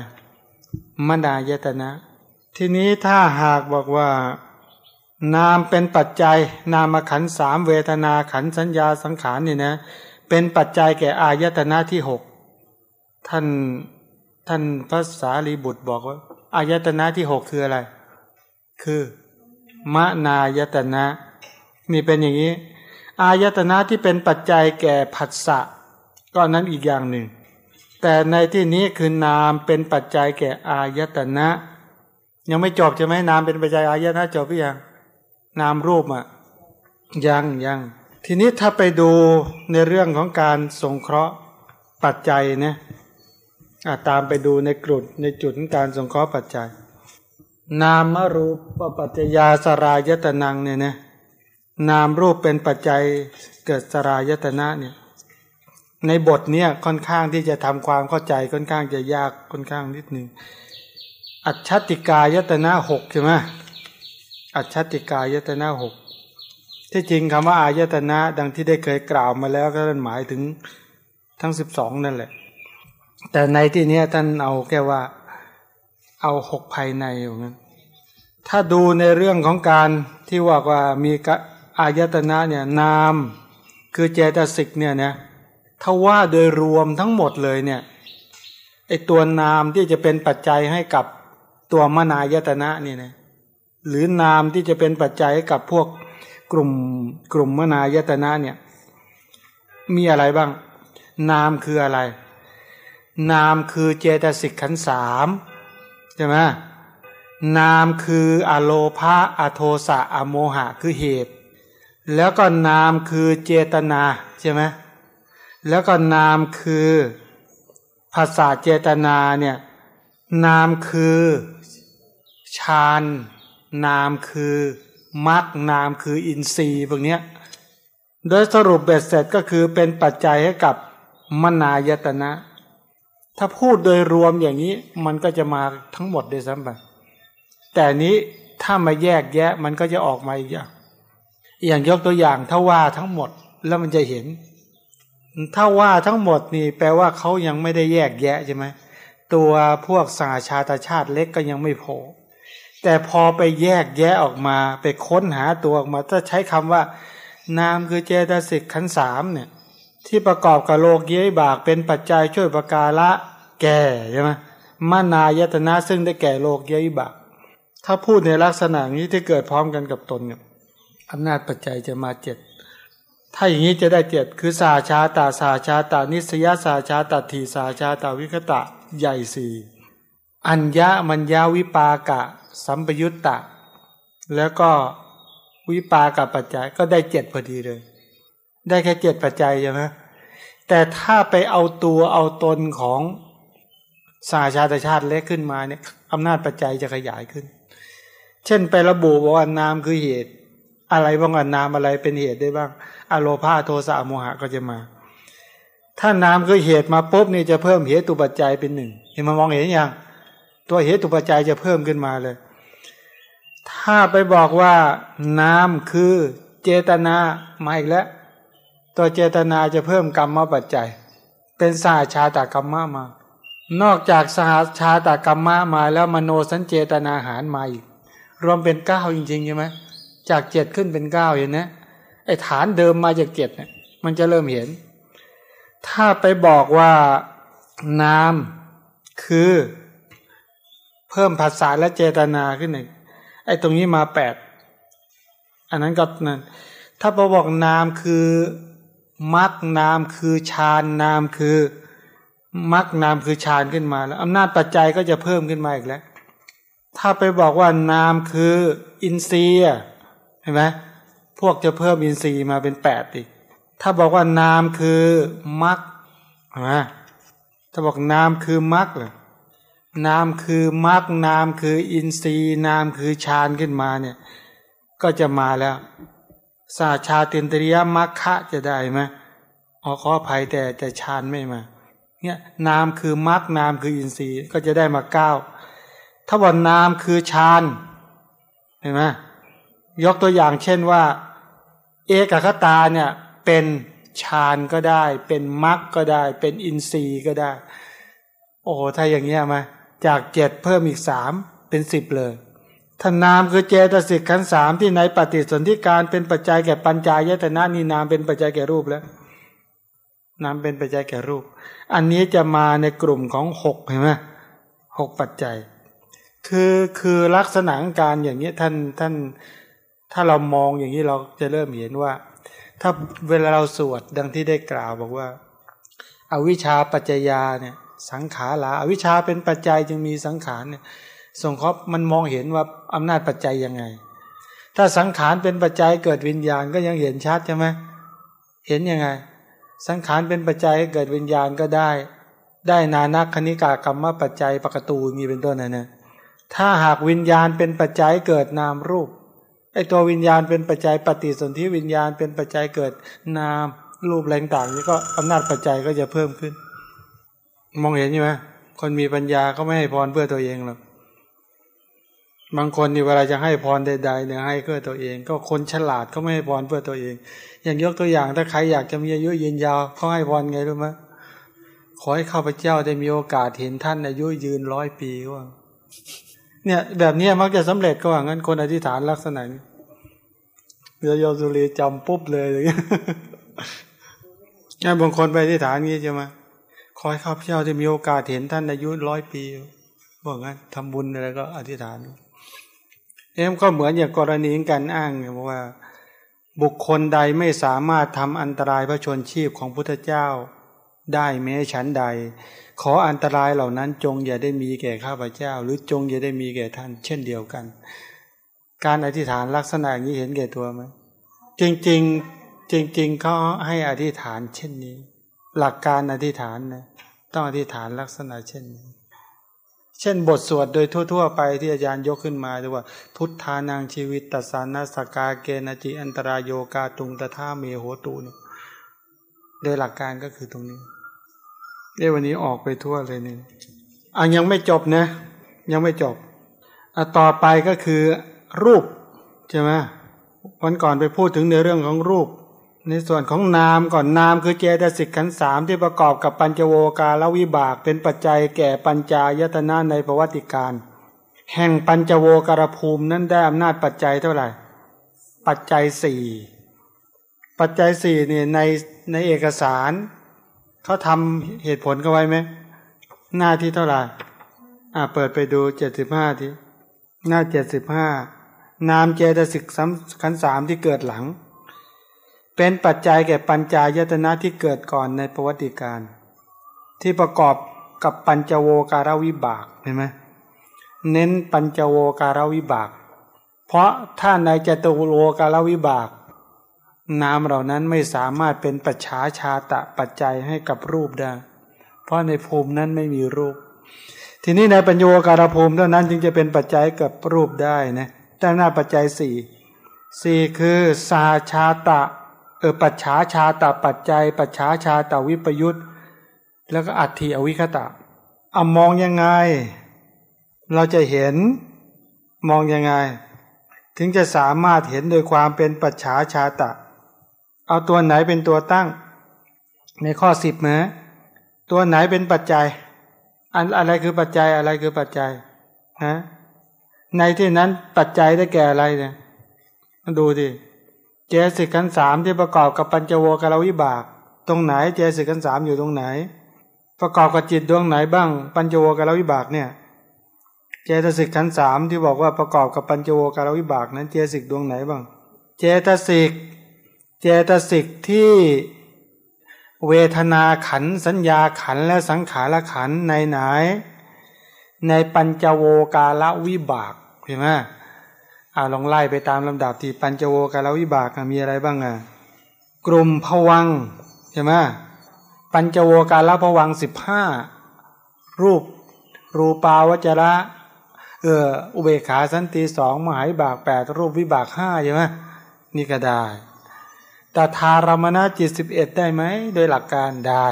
[SPEAKER 3] มนายตนะ ทีนี้ถ้าหากบอกว่า นามเป็นปัจจัย นามขันสามเวทนาขันสัญญาสังขารนี่นะ เป็นปัจจัยแก่อายตนะที่หกท่านท่านพระสารีบุตรบอกว่าอายตนะที่หกคืออะไร คือมนายตนะนี่เป็นอย่างนี้ อายตนะที่เป็นปัจจัยแก่ผัสสะก็นั้นอีกอย่างหนึ่ง แต่ในที่นี้คือนามเป็นปัจจัยแก่อายตนะ ยังไม่จบใช่ไหมนามเป็นปัจจัยอายตนะจบหรือยังนามรูปอะยังยังทีนี้ถ้าไปดูในเรื่องของการสงเคราะห์ปัจจัยเนี่ยตามไปดูในกลุ่ในจุดการสงเคราะห์ปัจจัย นามรูปปัจจยาสรายตนังเนี่ยนะ นามรูปเป็นปัจจัยเกิดสรายตนะเนี่ยในบทเนี้ยค่อนข้างที่จะทำความเข้าใจค่อนข้างจะยากค่อนข้างนิดหนึ่งอัจฉติกายตนะหกใช่ไหมอัจฉติกายตนะหกที่จริงคำว่าอายตนะ ดังที่ได้เคยกล่าวมาแล้วก็หมายถึงทั้งสิบสองนั่นแหละ แต่ในที่นี้ท่านเอาแค่ว่าเอาหกภายในอย่างนั้นถ้าดูในเรื่องของการที่ว่าว่ามี อายตนะเนี่ยนามคือเจตสิกเนี่ยนะถ้าว่าโดยรวมทั้งหมดเลยเนี่ยไอตัวนามที่จะเป็นปัจจัยให้กับตัวมนายตนะเนี่ยนะหรือนามที่จะเป็นปัจจัยให้กับพวกกลุ่มกลุ่มมนายตนะเนี่ยมีอะไรบ้าง นามคืออะไร นามคือเจตสิกขันสามใช่ไหมนามคืออโลภาอโทสะอโมหะคือเหตุ แล้วก็นามคือเจตนาใช่ไหมแล้วก็นามคือภาษาเจตนาเนี่ยนามคือฌานนามคือมรรคนามคืออินทรีย์พวกนี้โดยสรุปเบ็ดเสร็จก็คือเป็นปัจจัยให้กับมนายตนะ ถ้าพูดโดยรวมอย่างนี้มันก็จะมาทั้งหมดด้วยซ้ำไปแต่นี้ถ้ามาแยกแยะมันก็จะออกมาอีกอย่าง อย่างยกตัวอย่างถ้าว่าทั้งหมดแล้วมันจะเห็น ถ้าว่าทั้งหมดนี่แปลว่าเขายังไม่ได้แยกแยะใช่ไหมตัวพวกสาชาตชาติเล็กก็ยังไม่พอแต่พอไปแยกแยะออกมา ไปค้นหาตัวออกมาถ้าใช้คำว่า นามคือเจตสิกขันสามเนี่ยที่ประกอบกับโลกเย้ยบากเป็นปัจจัยช่วยประกาละแก่ใช่ไหมมานายตนะซึ่งได้แก่โลกเย้ยบาก ถ้าพูดในลักษณะนี้ที่เกิดพร้อมกันกับตนเนี่ย อำนาจปัจจัยจะมาเจ็ดถ้าอย่างนี้จะได้เจ็ดคือสาชาตาสาชาตานิสยาสาชาตาทีสาชาตาวิคตะใหญ่สี่อัญญามัญญาวิปากะ สัมปยุตตะ แล้วก็วิปากับปัจจัยก็ได้เจ็ดพอดีเลย ได้แค่เจ็ดปัจจัยใช่ไหมแต่ถ้าไปเอาตัวเอาตนของสาชาตชาติเล็กขึ้นมาเนี่ยอำนาจปัจจัยจะขยายขึ้น เช่นไประบุว่า นามคือเหตุ อะไรบ้างนามอะไรเป็นเหตุได้บ้างอโลภาโทสะโมหะก็จะมา ถ้านามคือเหตุมาปุ๊บนี่จะเพิ่มเหตุตุปัจจัยเป็นหนึ่งเห็นมามองเห็นยังตัวเหตุปัจจัยจะเพิ่มขึ้นมาเลย ถ้าไปบอกว่า นามคือเจตนามาอีกแล้ว ตัวเจตนาจะเพิ่มกรรมปัจจัย เป็นสาชาตากรรมมา นอกจากสาชาตากรรมมาแล้วมโนสัญเจตนาหารมาอีก รวมเป็นเก้าจริงๆใช่ไหม จากเจ็ดขึ้นเป็นเก้าเห็นไหมไอ้ฐานเดิมมาจากเจ็ดเนี่ยมันจะเริ่มเห็น ถ้าไปบอกว่านามคือเพิ่มภาษาและเจตนาขึ้นหนึ่งไอ้ตรงนี้มาแปดอันนั้นก็นั่นถ้าพอบอกนามคือมักนามคือฌานนามคือมักนามคือฌานขึ้นมาแล้วอำนาจปัจจัยก็จะเพิ่มขึ้นมาอีกแล้ว ถ้าไปบอกว่านามคืออินทรีย์ ห็นไหมพวกจะเพิ่มอินทรีย์มาเป็นแปดอีก ถ้าบอกว่านามคือมักเห็นไหมถ้าบอกนามคือมักเลยนามคือมรรคนามคืออินทรีย์นามคือฌานขึ้นมาเนี่ย ก็จะมาแล้ว สาชาตินตริยมรรคะจะได้ไหมออขออภัยแต่แต่ฌานไม่มา เนี่ยนามคือมรรคนามคืออินทรีย์ก็จะได้มาเก้าถ้าว่านามคือฌานเห็นไหม ยกตัวอย่างเช่นว่า เอกคตาเนี่ยเป็นฌานก็ได้ เป็นมรรคก็ได้ เป็นอินทรีย์ก็ได้ โอ้โหถ้าอย่างเงี้ยมาจากเจ็ดเพิ่มอีกสามเป็นสิบเลยท่านนามคือเจตสิกขันสามที่ในปฏิสนธิการเป็นปัจจัยแก่ปัญจายตนะนี่นามเป็นปัจจัยแก่รูปแล้วนามเป็นปัจจัยแก่รูป อันนี้จะมาในกลุ่มของหกเห็นไหมหกปัจจัย คือคือลักษณะการอย่างนี้ท่านท่าน ถ้าเรามองอย่างนี้เราจะเริ่มเห็นว่า ถ้าเวลาเราสวดดังที่ได้กล่าวบอกว่าอาวิชชาปัจจยาเนี่ยสังขารลาอาวิชชาเป็นปัจจัยจึงมีสังขารเนี่ยส่งครอบมันมองเห็นว่าอำนาจปัจจัยยังไง ถ้าสังขารเป็นปัจจัยเกิดวิญญาณก็ยังเห็นชัดใช่ไหมเห็นยังไง สังขารเป็นปัจจัยเกิดวิญญาณก็ได้ ได้นานักคณิกากรรมปัจจัยปกตูมีเป็นต้นนะเนี่ยถ้าหากวิญญาณเป็นปัจจัยเกิดนามรูป ไอตัววิญญาณเป็นปัจจัยปฏิสนธิวิญญาณเป็นปัจจัยเกิดนามรูปแรงต่างนี้ก็อำนาจปัจจัยก็จะเพิ่มขึ้น มองเห็นใช่ไหมคนมีปัญญาก็ไม่ให้พรเพื่อตัวเองหรอกบางคนนี่เวลาจะให้พรใดๆเนี่ยให้เพื่อตัวเอง ก็คนฉลาดเขาไม่ให้พรเพื่อตัวเอง อย่างยกตัวอย่างถ้าใครอยากจะมีอายุยืนยาวเขาให้พรไงรู้ไหมขอให้ข้าพเจ้าได้มีโอกาสเห็นท่านอายุยืนร้อยปีว่า เนี่ยแบบนี้มักจะสำเร็จก็ว่างั้นคนอธิษฐานลักษณะนี้เดี๋ยวโยสุรีจำปุ๊บเลยเลยงั้นบางคนไปอธิษฐานงี้ใช่ไหมขอให้ข้าพเจ้าได้มีโอกาสเห็นท่านอายุร้อยปีบอกงั้นทำบุญอะไรก็อธิษฐานเอ็มก็เหมือนอย่างกรณีการอ้างเนี่ยว่า บุคคลใดไม่สามารถทำอันตรายพระชนชีพของพุทธเจ้าได้แม้ชั้นใด ขออันตรายเหล่านั้นจงอย่าได้มีแก่ข้าพเจ้า หรือจงอย่าได้มีแก่ท่าน เช่นเดียวกัน การอธิษฐานลักษณะนี้เห็นแก่ตัวไหมจริงๆจริงๆเขาให้อธิษฐานเช่นนี้ หลักการอธิษฐานนะต้องอธิษฐานลักษณะเช่นนี้เช่นบทสวดโดยทั่ว ๆ ไปที่อาจารย์ยกขึ้นมาด้วยว่า พุทธานังชีวิตตัสานาสกาเกนจิอันตรายโยกาตุงตะท่าเมโหตูเนี่ยโดยหลักการก็คือตรงนี้ เอวันนี้ออกไปทั่วเลยนี่อะยังไม่จบนะ ยังไม่จบอะต่อไปก็คือรูปใช่ไหมวันก่อนไปพูดถึงในเรื่องของรูป ในส่วนของนามก่อนนามคือเจตสิกขันสามที่ประกอบกับปัญจโวกาลวิบาก เป็นปัจจัยแก่ปัญจายตนะในประวัติการ แห่งปัญจโวการภูมินั้นได้อำนาจปัจจัยเท่าไหร่ ปัจจัยสี่ปัจจัยสี่เนี่ยในในเอกสาร เขาทำเหตุผลกันไว้ไหมหน้าที่เท่าไหร่อ่าเปิดไปดูเจ็ดสิบห้าทีหน้าเจ็ดสิบห้านามเจตสิกขันสามที่เกิดหลัง เป็นปัจจัยแก่ปัญจายตนะที่เกิดก่อนในประวัติการ ที่ประกอบกับปัญจโวการวิบากเห็นไหมเน้นปัญจโวการวิบาก เพราะถ้าในจตุโวการวิบาก นามเหล่านั้นไม่สามารถเป็นปัจฉาชาตะปัจจัยให้กับรูปได้ เพราะในภูมินั้นไม่มีรูป ทีนี้ในปัญโยการภูมิเท่านั้นจึงจะเป็นปัจจัยกับรูปได้นะตั้งหน้าปัจจัยสี่สี่คือสาชาตะเออปัจฉาชาตาปัจจัย ปัจฉาชาตาวิปยุตแล้วก็อัตถิอวิคตะเอามองยังไง เราจะเห็นมองยังไง ถึงจะสามารถเห็นโดยความเป็นปัจฉาชาตะ เอาตัวไหนเป็นตัวตั้ง ในข้อสิบนะตัวไหนเป็นปัจจัย อันอะไรคือปัจจัยอะไรคือปัจจัยฮะในที่นั้นปัจจัยได้แก่อะไรเนี่ยมาดูดิเจสิกขันสามที่ประกอบกับปัญจโวกาลวิบาก ตรงไหนเจสิกขันสามอยู่ตรงไหน ประกอบกับจิตดวงไหนบ้าง ปัญจโวกาลวิบากเนี่ย เจตสิกขันสามที่บอกว่าประกอบกับปัญจโวกาลวิบากนั้น เจสิกดวงไหนบ้าง เจตสิก เจตสิกที่เวทนาขันสัญญาขันและสังขารขันในไหน ในปัญจโวกาลวิบากเห็นไหมอาลองไล่ไปตามลำดับที่ปัญจโวกาลวิบากมีอะไรบ้างอะกลุ่มผวังใช่ไหมปัญจโวกาลผวังสิบห้ารูป รูปาวจระเอออุเบขาสันติสองมหายบากแปดรูปวิบากห้าใช่ไหมนี่ก็ได้ ตทารมณจิตสิบเอ็ดได้ไหมโดยหลักการได้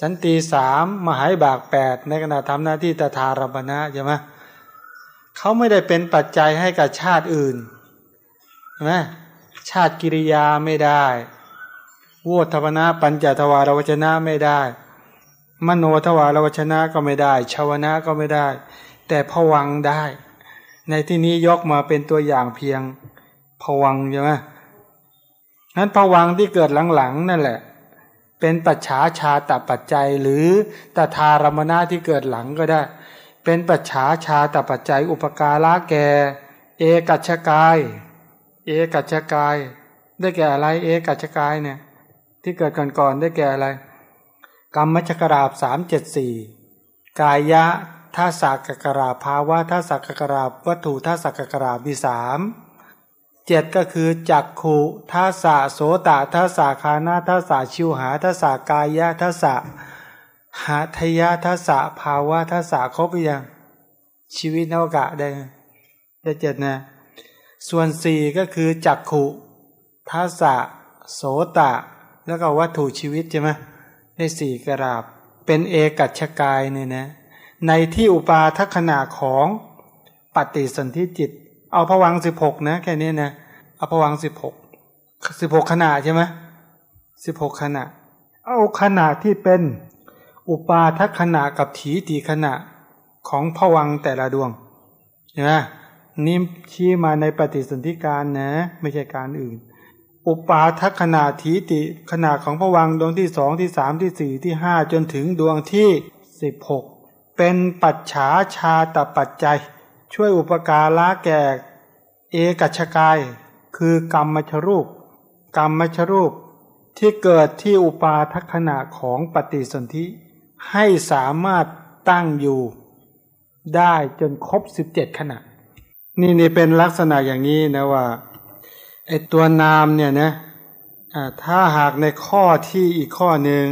[SPEAKER 3] สันติสามมหายบากแปดในขณะทำหน้าที่ตถารมณะใช่ไหมเขาไม่ได้เป็นปัจจัยให้กับชาติอื่นใช่ไหมชาติกิริยาไม่ได้โวทวนาปัญจทวารวจนะไม่ได้ มโนทวารวชนะก็ไม่ได้ ชาวนะก็ไม่ได้ แต่ผวังได้ ในที่นี้ยกมาเป็นตัวอย่างเพียงผวังใช่ไหม นั้นผวังที่เกิดหลังๆนั่นแหละ เป็นปัจฉาชาตปัจจัย หรือตถารมณะที่เกิดหลังก็ได้ เป็นปัจฉาชาตปัจจัย อุปการะแก่ เอกัจฉกาย เอกัจฉกาย ได้แก่อะไร เอกัจฉกายเนี่ย ที่เกิดก่อนๆได้แก่อะไร กรรมชกราบสามเจ็ดสี่กายะท่าสักกราภาวะท่าสักกราบวัตถุท่าสักกราบมีสาม เจ็ดก็คือจักขุทัสสะโสตทัสสะคานาทัสสะชิวหาทัสสะกายะทัสสะหาทยาทัสสะภาวะทัสสะครบยังชีวิตนวกะได้ได้เจ็ดนะ ส่วนสี่ก็คือจักขุทัสสะโสตะ แล้วก็วัตถุชีวิตใช่ไหมได้สี่กราบ เป็นเอกัจกายเนี่ยนะ ในที่อุปาทัขณะของปฏิสนธิจิต เอาผวังสิบหกนะแค่นี้นะเอาผวังสิบหกสิบหกขณะใช่ไหมสิบหกขณะเอาขณะที่เป็นอุปาทัขณะกับถีตีขณะของผวังแต่ละดวงนะนี่ชี้มาในปฏิสนธิการนะ ไม่ใช่การอื่น อุปาทัขณะถีติขณะของผวังดวงที่สองที่สามที่สี่ที่ห้าจนถึงดวงที่สิบหกเป็นปัจฉาชาตปัจจัย ช่วยอุปการะแก่เอกัชกาย คือกรรมมชรูป กรรมมชรูปที่เกิดที่อุปาทัขณะของปฏิสนธิให้สามารถตั้งอยู่ได้จนครบสิบเจ็ดขณะ นี่นี่เป็นลักษณะอย่างนี้นะว่าไอตัวนามเนี่ยนะถ้าหากในข้อที่อีกข้อหนึ่ง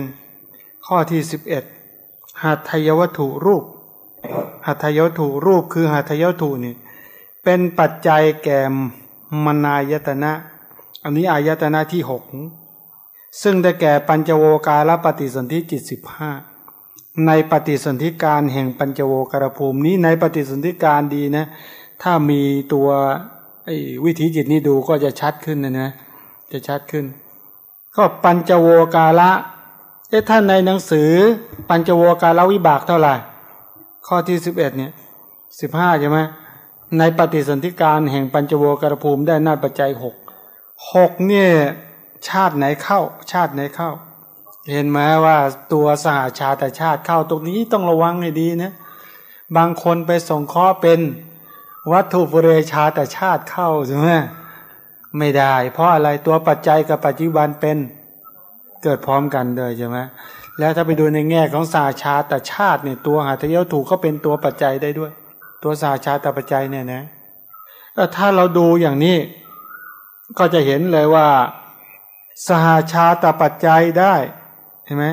[SPEAKER 3] ข้อที่สิบเอ็ดหัตถยวัตถุรูป หัตถยถุรูปคือหัตถยถุนี่เป็นปัจจัยแก่มนายตนะ อันนี้อายตนะที่หกซึ่งได้แก่ปัญจโวการปฏิสนธิจิตสิบห้าในปฏิสนธิการแห่งปัญจโวการภูมินี้ในปฏิสนธิการดีนะ ถ้ามีตัววิถีจิตนี้ดูก็จะชัดขึ้นนะนะจะชัดขึ้น ก็ปัญจโวการะเอ๊ะท่านในหนังสือปัญจโวการวิบากเท่าไหร่ ข้อที่สิบเอ็ดเนี่ยสิบห้าใช่ไหมในปฏิสนธิการแห่งปัญจโวกรภูมิได้นาปัจจัยหกหกเนี่ยชาติไหนเข้า ชาติไหนเข้า เห็นไหมว่าตัวสหาชาติชาติเข้าตรงนี้ต้องระวังให้ดีนะบางคนไปส่งข้อเป็นวัตถุปุเรชาติชาติเข้าใช่ไหมไม่ได้ เพราะอะไรตัวปัจจัยกับปัจจุบันเป็นเกิดพร้อมกันเลยใช่ไหม แล้วถ้าไปดูในแง่ของสาชาตชาติเนี่ยตัวหาทะยถูกก็เป็นตัวปัจจัยได้ด้วย ตัวสาชาตปัจจัยเนี่ยนะถ้าเราดูอย่างนี้ ก็จะเห็นเลยว่าสหาชาตปัจจัยได้เห็นไหม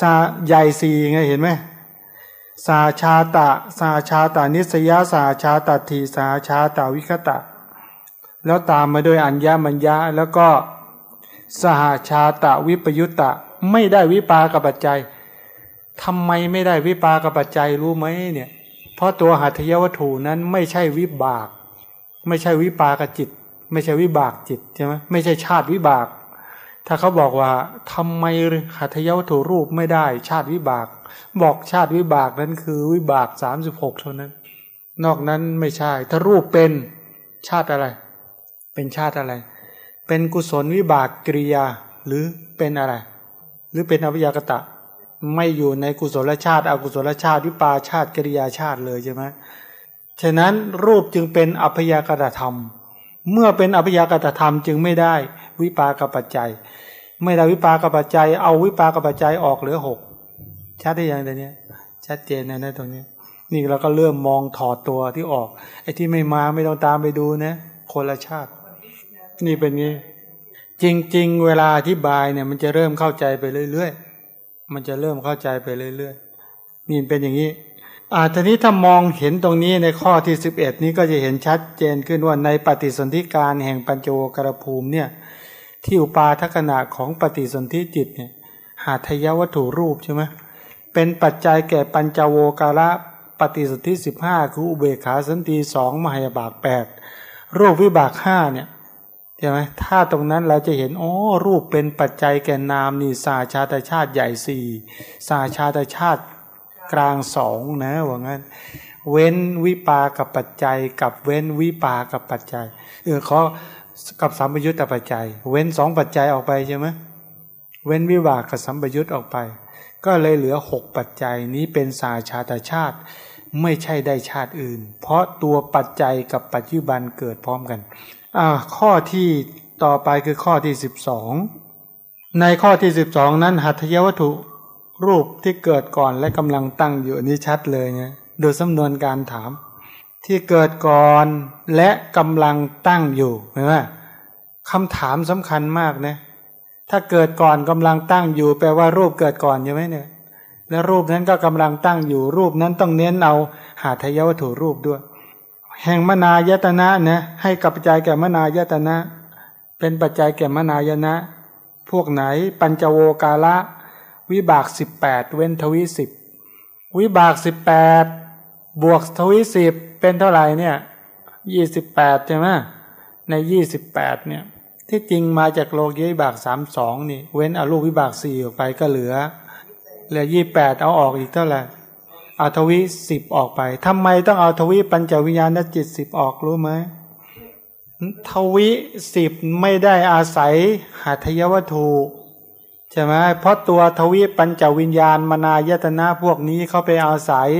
[SPEAKER 3] สาใหญ่สี่ไงเห็นไหมสาชาตะสาชาตานิสยาสาชาตทีสาชาตาวิคตะ แล้วตามมาด้วยอัญญามัญญาแล้วก็สหาชาตะวิปยุตตะ ไม่ได้วิปากับปัจจัยทำไมไม่ได้วิปากับปัจจัยรู้ไหมเนี่ย เพราะตัวหัตถยวัตถุนั้นไม่ใช่วิบาก ไม่ใช่วิปากจิต ไม่ใช่วิบากจิตใช่ไหมไม่ใช่ชาติวิบาก ถ้าเขาบอกว่าทำไมหัตถยวัตถุรูปไม่ได้ ชาติวิบาก บอกชาติวิบากนั้นคือวิบากสามสิบหกเท่านั้น นอกนั้นไม่ใช่ ถ้ารูปเป็นชาติอะไร เป็นชาติอะไร เป็นกุศลวิบากกิริยาหรือเป็นอะไร หรือเป็นอวิยากตะ ไม่อยู่ในกุศลชาติอกุศลชาติวิปาชาติกิริยาชาติเลยใช่ไหมฉะนั้นรูปจึงเป็นอภยากตธรรม เมื่อเป็นอภยากตธรรมจึงไม่ได้วิปากปัจจัย ไม่ได้วิปากปัจจัย เอาวิปากปัจจัยออกเหลือหกชัดได้ยังตรงนี้ชัดเจนนะนะตรงนี้ นี่เราก็เริ่มมองถอดตัวที่ออกไอ้ที่ไม่มาไม่ต้องตามไปดูนะคนละชาติ นี่เป็นงี้ จริง ๆ เวลาอธิบายเนี่ย มันจะเริ่มเข้าใจไปเรื่อยๆ มันจะเริ่มเข้าใจไปเรื่อยๆ นี่เป็นอย่างนี้อ่าทีนี้ถ้ามองเห็นตรงนี้ในข้อที่สิบเอ็ดนี้ก็จะเห็นชัดเจนขึ้นว่าในปฏิสนธิการแห่งปัญจโกรภูมิเนี่ยที่อุปาทัขณะของปฏิสนธิจิตเนี่ยหาทยวัตถุรูปใช่ไหมเป็นปัจจัยแก่ปัญจโวการะปฏิสนธิสิบห้าคืออุเบขาสันติสองมหายบากแปดรูปวิบากห้าเนี่ย ใช่ไหมถ้าตรงนั้นเราจะเห็น อ๋อ รูปเป็นปัจจัยแก่นามนี่สาชาตชาติใหญ่สี่สาชาตชาติกลางสองนะว่างั้น เว้นวิปากับปัจจัย กับเว้นวิปากับปัจจัย เออขอกับสัมปยุตตปัจจัย เว้นสองปัจจัยออกไปใช่ไหมเว้นวิบากกับสัมปยุตออกไป ก็เลยเหลือหกปัจจัยนี้เป็นสาชาตชาติ ไม่ใช่ได้ชาติอื่น เพราะตัวปัจจัยกับปัจจุบันเกิดพร้อมกันอ่าข้อที่ต่อไปคือข้อที่สิบสองในข้อที่สิบสองนั้นหัตถยวัตถุรูปที่เกิดก่อนและกำลังตั้งอยู่นี่ชัดเลยเนี่ยโดยสำนวนการถาม ที่เกิดก่อนและกำลังตั้งอยู่เห็นไหมคำถามสำคัญมากนะถ้าเกิดก่อนกำลังตั้งอยู่ แปลว่ารูปเกิดก่อนใช่ไหมเนี่ย และรูปนั้นก็กำลังตั้งอยู่รูปนั้นต้องเน้นเอาหาทยวัตถุรูปด้วย แห่งมนายตนะนะให้กับปัจจัยแก่มนายตนะ เป็นปัจจัยแก่มนายนะ พวกไหนปัญจโวกาละ วิบากสิบแปดเว้นทวิสิบวิบากสิบแปดบวกทวิสิบเป็นเท่าไหร่เนี่ยยี่สิบแปดใช่ไหมในยี่สิบแปดเนี่ยที่จริงมาจากโลกีวิบากสามสองนี่ เว้นอาลูกวิบากสี่ออกไปก็เหลือ เหลือยี่แปดเอาออกอีกเท่าไหร่อาทวิสิบออกไปทำไมต้องเอาทวิปัญจวิญญาณจิตสิบออกรู้ไหมทวิสิบไม่ได้อาศัยหัตยวัตถุใช่ไหมเพราะตัวทวิปัญจวิญญาณมนายตนะพวกนี้เขาไปอาศัย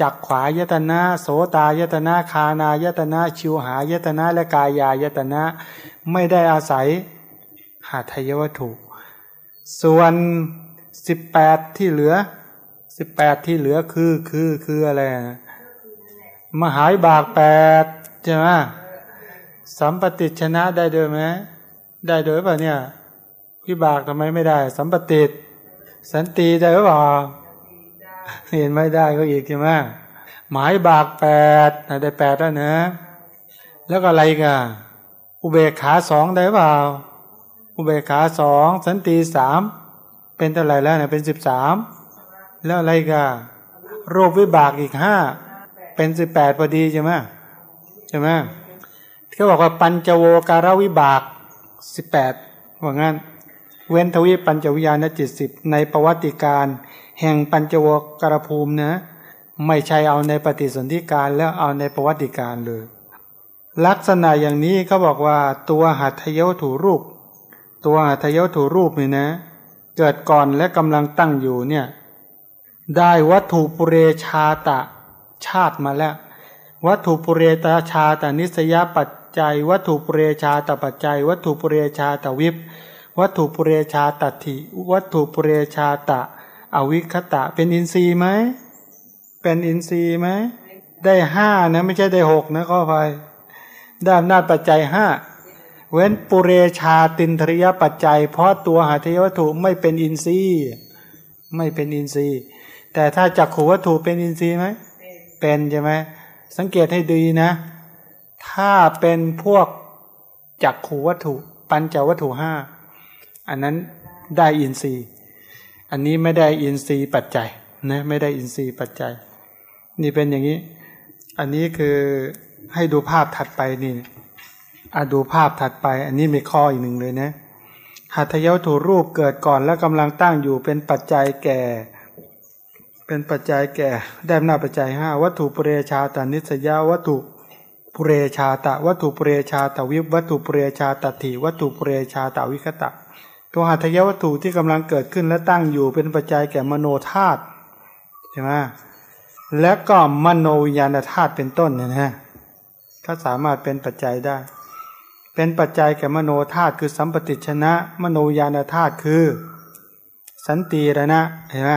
[SPEAKER 3] จักขวายตนะโสตายตนะคานายตนะชิวหายตนะและกายายตนะ ไม่ได้อาศัยหาทยวัตถุ ส่วน สิบแปดที่เหลือสิบแปดที่เหลือคือคือคืออะไรมหายบากแปดใช่ไหมสัมปติชนะได้ด้วยไหมได้ด้วยป่ะเนี่ยวิบากทำไมไม่ได้ สัมปติสันติได้หรือเปล่าเห็นไม่ได้ก็อีกใช่ไหมหมายบากแปดได้แปดแล้วเนะ แล้วก็อะไรกันอุเบกขาสองได้เปล่า อุเบกขาสองสันติสาม เป็นเท่าไหร่แล้วเนี่ยเป็นสิบสามแล้วอะไรกันโรควิบากอีกห้าเป็นสิบแปดพอดีใช่ไหมใช่ไหมเขาบอกว่าปัญจโวการวิบากสิบแปดว่างั้น เว้นทวีปัญจวิญญาณจิตสิบในประวัติการ แห่งปัญจโวการภูมินะ ไม่ใช่เอาในปฏิสนธิการแล้วเอาในประวัติการเลย ลักษณะอย่างนี้เขาบอกว่าตัวหัตถยวัตถุรูป ตัวหัตถยวัตถุรูปนี่นะ เกิดก่อนและกำลังตั้งอยู่เนี่ยได้วัตถุปุเรชาตะชาติมาแล้ว วัตถุปุเรตาชาตานิสยปัจจัย วัตถุปุเรชาตปัจจัย วัตถุปุเรชาตวิปวัตถุปุเรชาตถิวัตถุปุเรชาตะ อวิคตะ เป็นอินทรีย์ไหมเป็นอินทรีย์ไหมได้ห้านะไม่ใช่ได้หกนะข้อไปได้อำนาจปัจจัยห้า เว้นปุเรชาตินทริยปัจจัย เพราะตัวหาทยวัตถุไม่เป็นอินทรีย์ ไม่เป็นอินทรีย์ แต่ถ้าจักขวัตถุเป็นอินทรีย์ไหมเป็นใช่ไหมสังเกตให้ดีนะ ถ้าเป็นพวกจักขวัตถุ ปัญจวัตถุห้าอันนั้นได้อินทรีย์ อันนี้ไม่ได้อินทรีย์ปัจจัยนะไม่ได้อินทรีย์ปัจจัย นี่เป็นอย่างนี้ อันนี้คือให้ดูภาพถัดไปนี่ อาดูภาพถัดไป อันนี้มีข้ออีกหนึ่งเลยนะหัตถยวัตถุรูปเกิดก่อนและกำลังตั้งอยู่เป็นปัจจัยแก่ เป็นปัจจัยแก่ได้หน้าปัจจัยห้าวัตถุปุเรชาตานิสยาวัตถุปุเรชาตะ วัตถุปุเรชาตวิบวัตถุปุเรชาตถิวัตถุปุเรชาตวิคตะ ตัวหัตถยวัตถุที่กำลังเกิดขึ้นและตั้งอยู่เป็นปัจจัยแก่มโนธาตุใช่ไหมและก็มโนวิญญาณธาตุเป็นต้นเนี่ยนะก็สามารถเป็นปัจจัยได้ เป็นปัจจัยแก่มโนธาตุคือสัมปติชนะ มโนญาณธาตุคือ สันติระนะเห็นไหม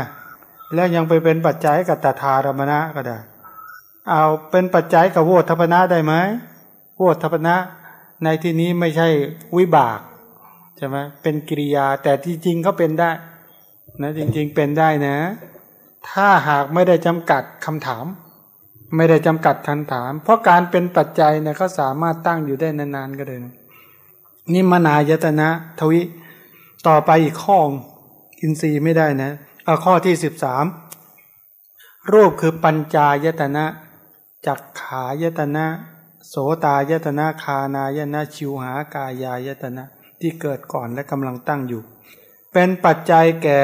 [SPEAKER 3] แล้วยังไปเป็นปัจจัยกับตถารมณะก็ได้ เอาเป็นปัจจัยกับโวทัพนะได้ไหมโวทัพนะ ในที่นี้ไม่ใช่วิบากใช่ไหมเป็นกิริยา แต่ที่จริงก็เป็นได้ นะจริงๆเป็นได้นะ ถ้าหากไม่ได้จำกัดคำถาม ไม่ได้จำกัดคันถาม เพราะการเป็นปัจจัยเนี่ยเขาสามารถตั้งอยู่ได้นานๆก็ได้นะนี่มนายตนะ ทวิ ต่อไปอีกข้ออินทรีย์ไม่ได้นะเอาข้อที่สิบสามรูปคือปัญจายตนะจักขายตนะ โสตายตนะคานายนะชิวหากายายตนะ ที่เกิดก่อนและกำลังตั้งอยู่ เป็นปัจจัยแก่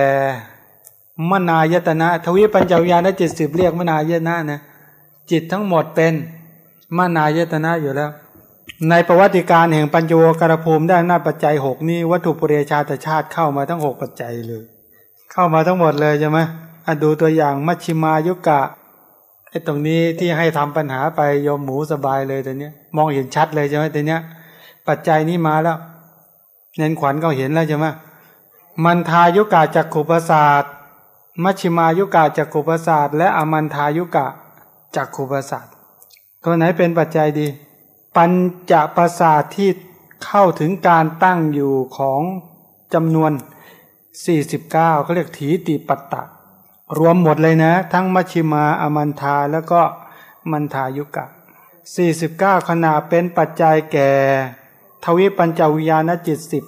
[SPEAKER 3] มนายตนะ ทวิปัญจวิญญาณเจิตสิบเรียกมนายตนะนะ จิตทั้งหมดเป็นมนายตนะอยู่แล้ว ในประวัติการแห่งปัญจโวกรภูมิได้หน้าปัจจัยหกนี้วัตถุปเรชาตชาติเข้ามาทั้งหกปัจจัยเลย เข้ามาทั้งหมดเลยใช่ไหมดูตัวอย่างมัชชิมายุกะไอ้ตรงนี้ที่ให้ทำปัญหาไปโยมหมูสบายเลยตัวเนี้ย มองเห็นชัดเลยใช่ไหมตัวเนี้ย ปัจจัยนี้มาแล้วเน้นขวัญก็เห็นแล้วใช่ไหมมันทายุกะจักขุปศาสตร์มัชชิมายุกะจักขุปศาสตร์และอมันทายุกะ จักขุปศาสตร์ตัวไหนเป็นปัจจัยดี ปัญจประสาทที่เข้าถึงการตั้งอยู่ของจำนวน 49เขาเรียกถีติปัตตะ รวมหมดเลยนะ ทั้งมัชิมาอมันทาแล้วก็มันทายุกะ 49 ขณะเป็นปัจจัยแก่ ทวิปัญจวิญญาณจิตสิบ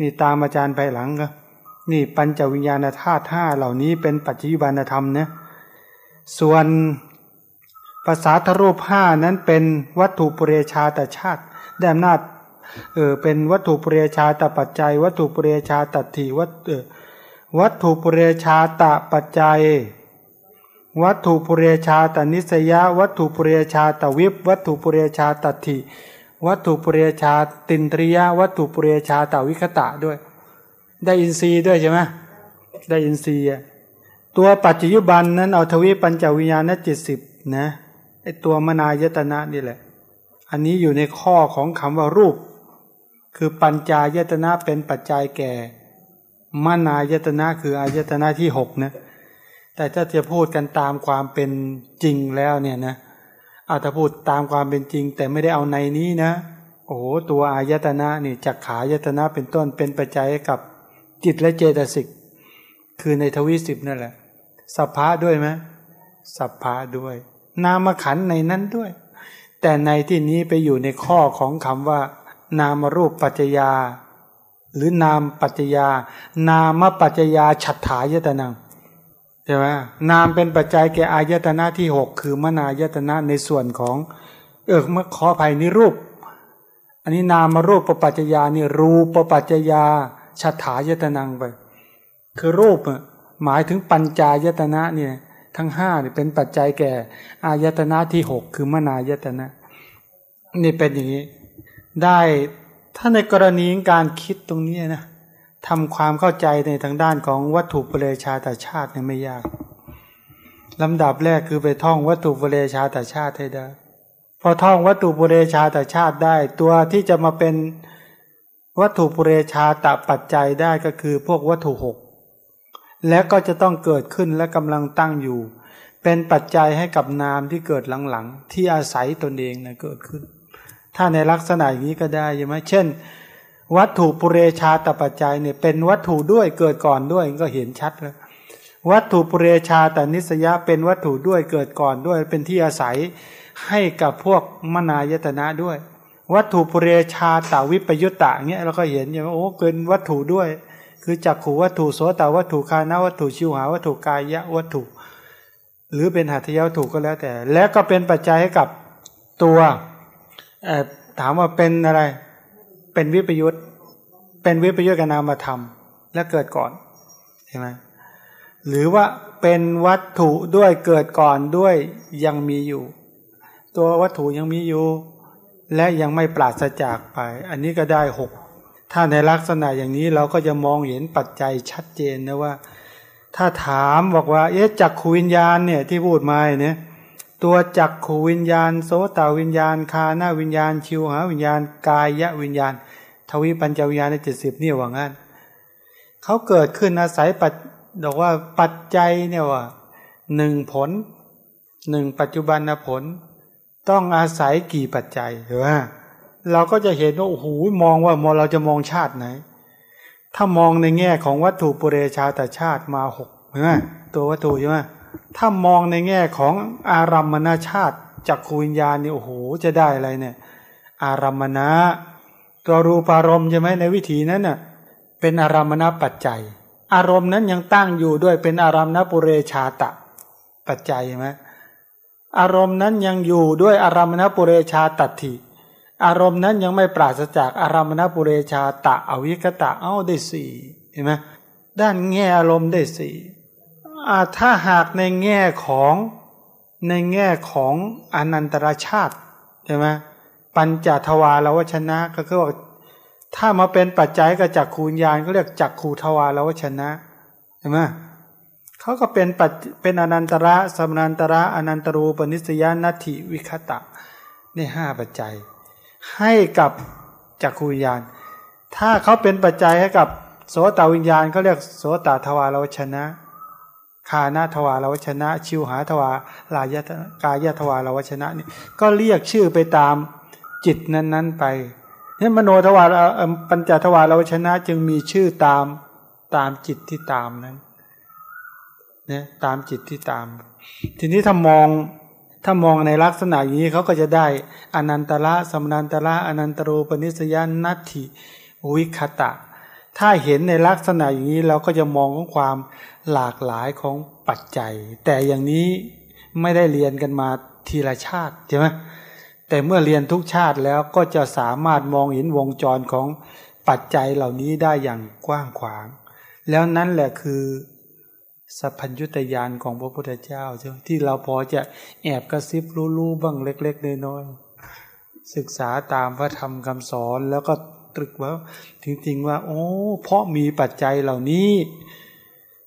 [SPEAKER 3] นี่ตามอาจารย์ไปหลังก็นี่ปัญจวิญญาณธาตุห้าเหล่านี้เป็นปัจจุบันธรรมนะส่วน ภาษาทรูปห้านั้นเป็นวัตถุปุเรชาตชาติได้อำนาจเออเป็นวัตถุปุเรชาตปัจจัย วัตถุปุเรชาตถิวัตวัตถุปุเรชาตปัจจัย วัตถุปุเรชาตนิสยาวัตถุปุเรชาตวิปวัตถุปุเรชาตถิวัตถุปุเรชาตินตริยาวัตถุปุเรชาตวิคตะด้วย ได้อินทรีย์ด้วยใช่ไหมได้อินทรีย์ตัวปัจจุบันนั้นเอาทวีปัญจวิญญาณจิตสิบนะ ไอตัวมนายตนะนี่แหละ อันนี้อยู่ในข้อของคำว่ารูป คือปัญจายตนะเป็นปัจจัยแก่ มนายตนะคืออายตนะที่หกนะ แต่ถ้าจะพูดกันตามความเป็นจริงแล้วเนี่ยนะอาถ้าพูดตามความเป็นจริง แต่ไม่ได้เอาในนี้นะ โอ้โหตัวอายตนะนี่จักขายตนะเป็นต้นเป็นปัจจัยกับจิตและเจตสิก คือในทวีสิบนั่นแหละสัพพะด้วยไหมสัพพะด้วย นามขันในนั้นด้วย แต่ในที่นี้ไปอยู่ในข้อของคำว่า นามรูปปัจจยา หรือนามปัจจยา นามปัจจยาฉัตถายตนังใช่ไหมนามเป็นปัจจัยแก่อายตนะที่หกคือมนายตนะในส่วนของ เออเมื่อขอภัยนิรูป อันนี้นามรูปปัจจยานี่รูปปัจจยาฉัตถายตนังไปคือรูปหมายถึงปัญจายตนะเนี่ย ทั้งห้าเนี่ยเป็นปัจจัยแก่ อายตนะที่หกคือมนายตนะ นี่เป็นอย่างนี้ ได้ถ้าในกรณีการคิดตรงนี้นะทำความเข้าใจในทางด้านของวัตถุปเรชาตชาติเนี่ยไม่ยากลำดับแรกคือไปท่องวัตถุปเรชาตชาติให้ได้พอท่องวัตถุปุเรชาตชาติได้ ตัวที่จะมาเป็นวัตถุปุเรชาตปัจจัยได้ก็คือพวกวัตถุหก และก็จะต้องเกิดขึ้นและกำลังตั้งอยู่ เป็นปัจจัยให้กับนามที่เกิดหลังๆ ที่อาศัยตนเองนะเกิดขึ้น ถ้าในลักษณะอย่างนี้ก็ได้ใช่ไหมเช่น วัตถุปุเรชาตปัจจัยเนี่ยเป็นวัตถุด้วยเกิดก่อนด้วยก็เห็นชัดแล้ววัตถุปุเรชาแต่นิสยะเป็นวัตถุด้วยเกิดก่อนด้วย เป็นที่อาศัยให้กับพวกมนายตนะด้วย วัตถุปุเรชาตาวิปยุตตะเงี้ยเราก็เห็นอย่างโอ้เกินวัตถุด้วย คือจักขูวัตถุโสตวัตถุคานวัตถุชิวหาวัตถุกายะวัตถุ หรือเป็นหัตถยวัตถุก็แล้วแต่ และก็เป็นปัจจัยให้กับตัวถามว่าเป็นอะไร เป็นวิปยุตเป็นวิปยุตกับนามธรรม และเกิดก่อนใช่ไหมหรือว่าเป็นวัตถุด้วยเกิดก่อนด้วยยังมีอยู่ ตัววัตถุยังมีอยู่ และยังไม่ปราศจากไป อันนี้ก็ได้หก ถ้าในลักษณะอย่างนี้เราก็จะมองเห็นปัจจัยชัดเจนนะว่า ถ้าถามบอกว่า เอ๊ะจักขูวิญญาณเนี่ยที่พูดมาเนี่ยตัวจักขูวิญญาณ โสตวิญญาณคาหนาวิญญาณ ชิวหาวิญญาณ กายะวิญญาณ ทวิปัญจวิญญาณในเจ็ดสิบเนี่ยว่างั้นเขาเกิดขึ้นอาศัยปัจบอกว่าปัจจัยเนี่ยว่าหนึ่งผลหนึ่งปัจจุบันผล ต้องอาศัยกี่ปัจจัยหรือว่า เราก็จะเห็นว่าโอ้โหมองว่ามองเราจะมองชาติไหน ถ้ามองในแง่ของวัตถุปุเรชาตชาติมาหกใช่ไหมตัววัตถุใช่ไหมถ้ามองในแง่ของอารัมมนาชาติจักขูวิญญาณนี่โอ้โหจะได้อะไรเนี่ย อารัมมณะตัวรูปารมณ์ใช่ไหมในวิถีนั้นน่ะเป็นอารัมมณปัจจัย อารมณ์นั้นยังตั้งอยู่ด้วยเป็นอารามณปุเรชาตะ ปัจจัยใช่ไหมอารมณ์นั้นยังอยู่ด้วยอารามณปุเรชาตัติ อารมณ์นั้นยังไม่ปราศจากอารามณปุเรชาตะอวิคตะเอ้าได้สี่เห็นไหมด้านแง่อารมณ์ได้สี่ถ้าหากในแง่ของในแง่ของอนันตรชาติใช่ไหมปัญจทวารวชนะก็คือว่าถ้ามาเป็นปัจจัยกับจักขูญาณก็เรียกจักขูทวารวชนะใช่ไหมเขาก็เป็นปัจเป็นอนันตระสมนันตระอนันตรูปนิสยานัตถิวิคตะในห้าปัจจัย ให้กับจักขูญญาณ ถ้าเขาเป็นปัจจัยให้กับโสตวิญญาณเขาเรียกโสตทวารวชนะคานาทวารวชนะ ชิวหาทวาลายกายทวารวชนะนี่ก็เรียกชื่อไปตามจิตนั้น ๆ ไปนี่มโนทวารปัญจทวารวชนะจึงมีชื่อตามตามจิตที่ตามนั้นเนี่ยตามจิตที่ตาม ทีนี้ถ้ามอง ถ้ามองในลักษณะอย่างนี้เขาก็จะได้อนันตระสมนันตระอนันตรูปนิสยานัตถิวิคตะ ถ้าเห็นในลักษณะอย่างนี้เราก็จะมองของความหลากหลายของปัจจัย แต่อย่างนี้ไม่ได้เรียนกันมาทีละชาติใช่ไหมแต่เมื่อเรียนทุกชาติแล้วก็จะสามารถมองเห็นวงจรของปัจจัยเหล่านี้ได้อย่างกว้างขวาง แล้วนั่นแหละคือ สัพพัญญุตยานของพระพุทธเจ้าใช่ไหมที่เราพอจะแอบกระซิบรู้ๆบ้างเล็ก ๆ น้อยๆศึกษาตามพระธรรมคำสอนแล้วก็ตรึกว่าจริงๆว่า โอ้เพราะมีปัจจัยเหล่านี้